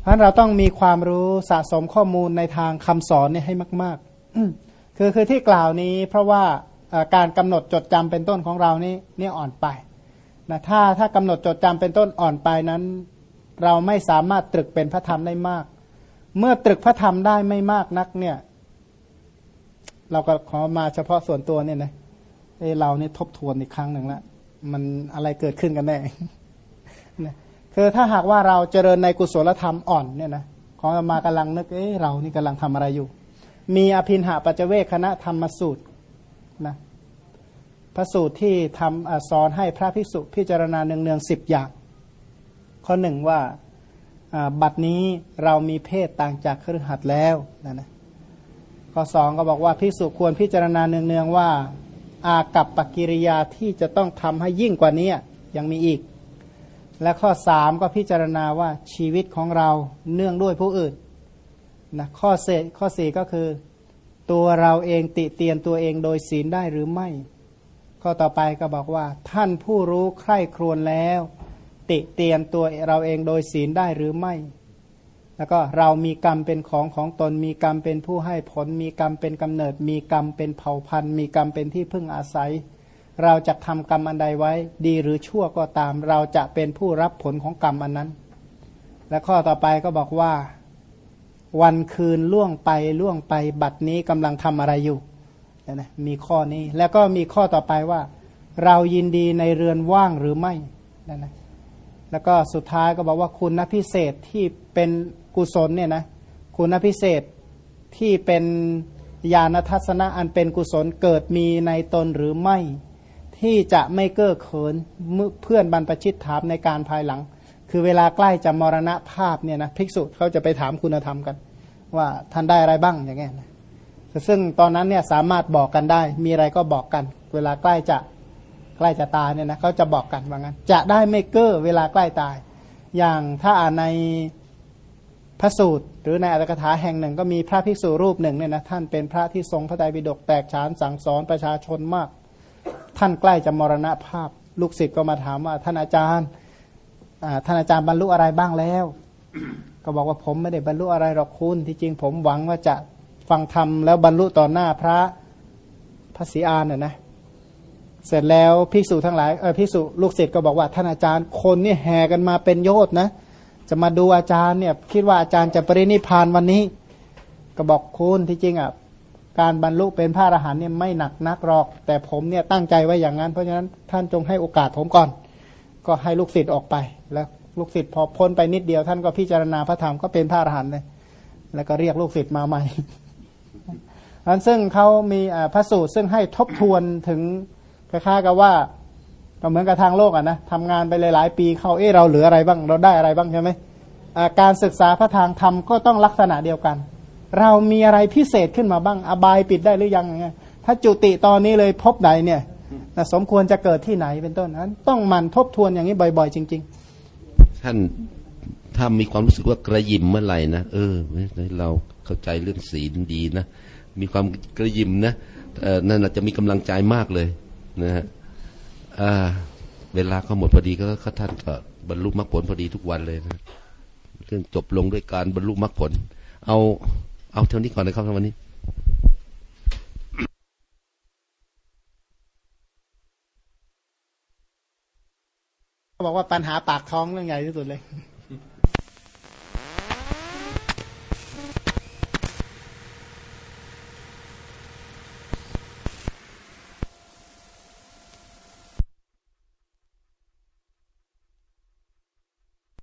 เพราะเราต้องมีความรู้สะสมข้อมูลในทางคำสอนเนี่ยให้มากๆคือคือที่กล่าวนี้เพราะว่าการกำหนดจดจำเป็นต้นของเรานี่นี่อ่อนไปนะถ้าถ้ากำหนดจดจำเป็นต้นอ่อนไปนั้น เราไม่สามารถตรึกเป็นพระธรรมได้มาก เมื่อตรึกพระธรรมได้ไม่มากนักเนี่ย เราก็ขอมาเฉพาะส่วนตัวเนี่ยนะเอ้เราเนี่ยทบทวนอีกครั้งหนึ่งละมันอะไรเกิดขึ้นกันแน่นะคือถ้าหากว่าเราเจริญในกุศลธรรมอ่อนเนี่ยนะของมากำลังนึกเอ้เรานี่กำลังทำอะไรอยู่ มีอภินหาปัจเวคคณะธรรมสูตรนะพระสูตรที่ทำอาสอนให้พระภิกษุพิจารณาเนืองๆสิบอย่าง ข้อหนึ่งว่าบัดนี้เรามีเพศต่างจากครือหัดแล้วนะนะข้อสองก็บอกว่าพิสุควรพิจารณาเนืองๆว่า อากับปกิริยาที่จะต้องทำให้ยิ่งกว่านี้ยังมีอีก และข้อสามก็พิจารณาว่าชีวิตของเราเนื่องด้วยผู้อื่นนะข้อเศษข้อสี่ก็คือ ตัวเราเองติเตียนตัวเองโดยศีลได้หรือไม่ ข้อต่อไปก็บอกว่า ท่านผู้รู้ใคร่ครวญแล้ว ติเตียนตัวเราเองโดยศีลได้หรือไม่ แล้วก็เรามีกรรมเป็นของของตน มีกรรมเป็นผู้ให้ผล มีกรรมเป็นกำเนิด มีกรรมเป็นเผ่าพันธุ์ มีกรรมเป็นที่พึ่งอาศัย เราจะทำกรรมอันใดไว้ ดีหรือชั่วก็ตาม เราจะเป็นผู้รับผลของกรรมอันนั้น และข้อต่อไปก็บอกว่า วันคืนล่วงไปล่วงไปบัดนี้กำลังทำอะไรอยู่นะมีข้อนี้แล้วก็มีข้อต่อไปว่า เรายินดีในเรือนว่างหรือไม่นั่นนะ แล้วก็สุดท้ายก็บอกว่าคุณพิเศษที่เป็นกุศลเนี่ยนะคุณพิเศษที่เป็นญาณทัศนะอันเป็นกุศลเกิดมีในตนหรือไม่ ที่จะไม่เก้อเขินเพื่อนบรรพชิตถามในการภายหลัง คือเวลาใกล้จะมรณภาพเนี่ยนะภิกษุเขาจะไปถามคุณธรรมกัน ว่าท่านได้อะไรบ้างอย่างเงี้ยนะซึ่งตอนนั้นเนี่ยสามารถบอกกันได้ มีอะไรก็บอกกัน เวลาใกล้จะ ใกล้จะตายเนี่ยนะเขาจะบอกกันว่างั้น จะได้ไม่เก้อเวลาใกล้ตาย อย่างถ้าอ่านในพระสูตร หรือในอัตถกถาแห่งหนึ่ง ก็มีพระภิกษุรูปหนึ่งเนี่ยนะท่านเป็นพระที่ทรงพระไตรปิฎกแตกฉานสั่งสอนประชาชนมาก ท่านใกล้จะมรณภาพ ลูกศิษย์ก็มาถามว่าท่านอาจารย์ท่านอาจารย์บรรลุอะไรบ้างแล้ว ก็บอกว่าผมไม่ได้บรรลุอะไรหรอกคุณที่จริงผมหวังว่าจะฟังธรรมแล้วบรรลุต่อหน้าพระพระศรีอานน่ะนะ เสร็จแล้วภิกษุทั้งหลายเออภิกษุลูกศิษย์ก็บอกว่าท่านอาจารย์คนนี่แห่กันมาเป็นโยชนะจะมาดูอาจารย์เนี่ยคิดว่าอาจารย์จะปรินิพานวันนี้ ก็บอกคุณที่จริงอะการบรรลุเป็นพระอรหันต์เนี่ยไม่หนักนักหรอก แต่ผมเนี่ยตั้งใจไว้อย่างนั้น เพราะฉะนั้นท่านจงให้โอกาสผมก่อน ก็ให้ลูกศิษย์ออกไป แล้วลูกศิษย์พอพ้นไปนิดเดียวท่านก็พิจารณาพระธรรมก็เป็นพระอรหันต์เลยแล้วก็เรียกลูกศิษย์มาใหม่อันซึ่งเขามีพระสูตรซึ่งให้ทบทวนถึง คล้ายๆกับว่าก็เหมือนกับทางโลกอะนะทำงานไปหลายๆปีเข้าเอ๊ะเราเหลืออะไรบ้างเราได้อะไรบ้างใช่ไหมอ่าการศึกษาพระทางธรรมก็ต้องลักษณะเดียวกัน เรามีอะไรพิเศษขึ้นมาบ้าง อบายปิดได้หรือยังอย่างเงี้ยถ้าจุติตอนนี้เลยพบไหนเนี่ยนะสมควรจะเกิดที่ไหนเป็นต้นนั้น ต้องหมันทบทวนอย่างนี้บ่อย ๆ จริง
ท่านถ้ามีความรู้สึกว่ากระยิมเมื่อไหร่นะเออเว้ยเราเข้าใจเรื่องศีลดีนะมีความกระยิมนะเออนั่นน่ะจะมีกำลังใจมากเลย นะฮะเวลาก็หมดพอดีก็ท่านก็บรรลุมรรคผลพอดีทุกวันเลยนะเรื่องจบลงด้วยการบรรลุมรรคผล เอาเอาเท่านี้ก่อนนะครับวันนี้
เขาบอกว่าปัญหาปากท้องเรื่องใหญ่ที่สุดเลย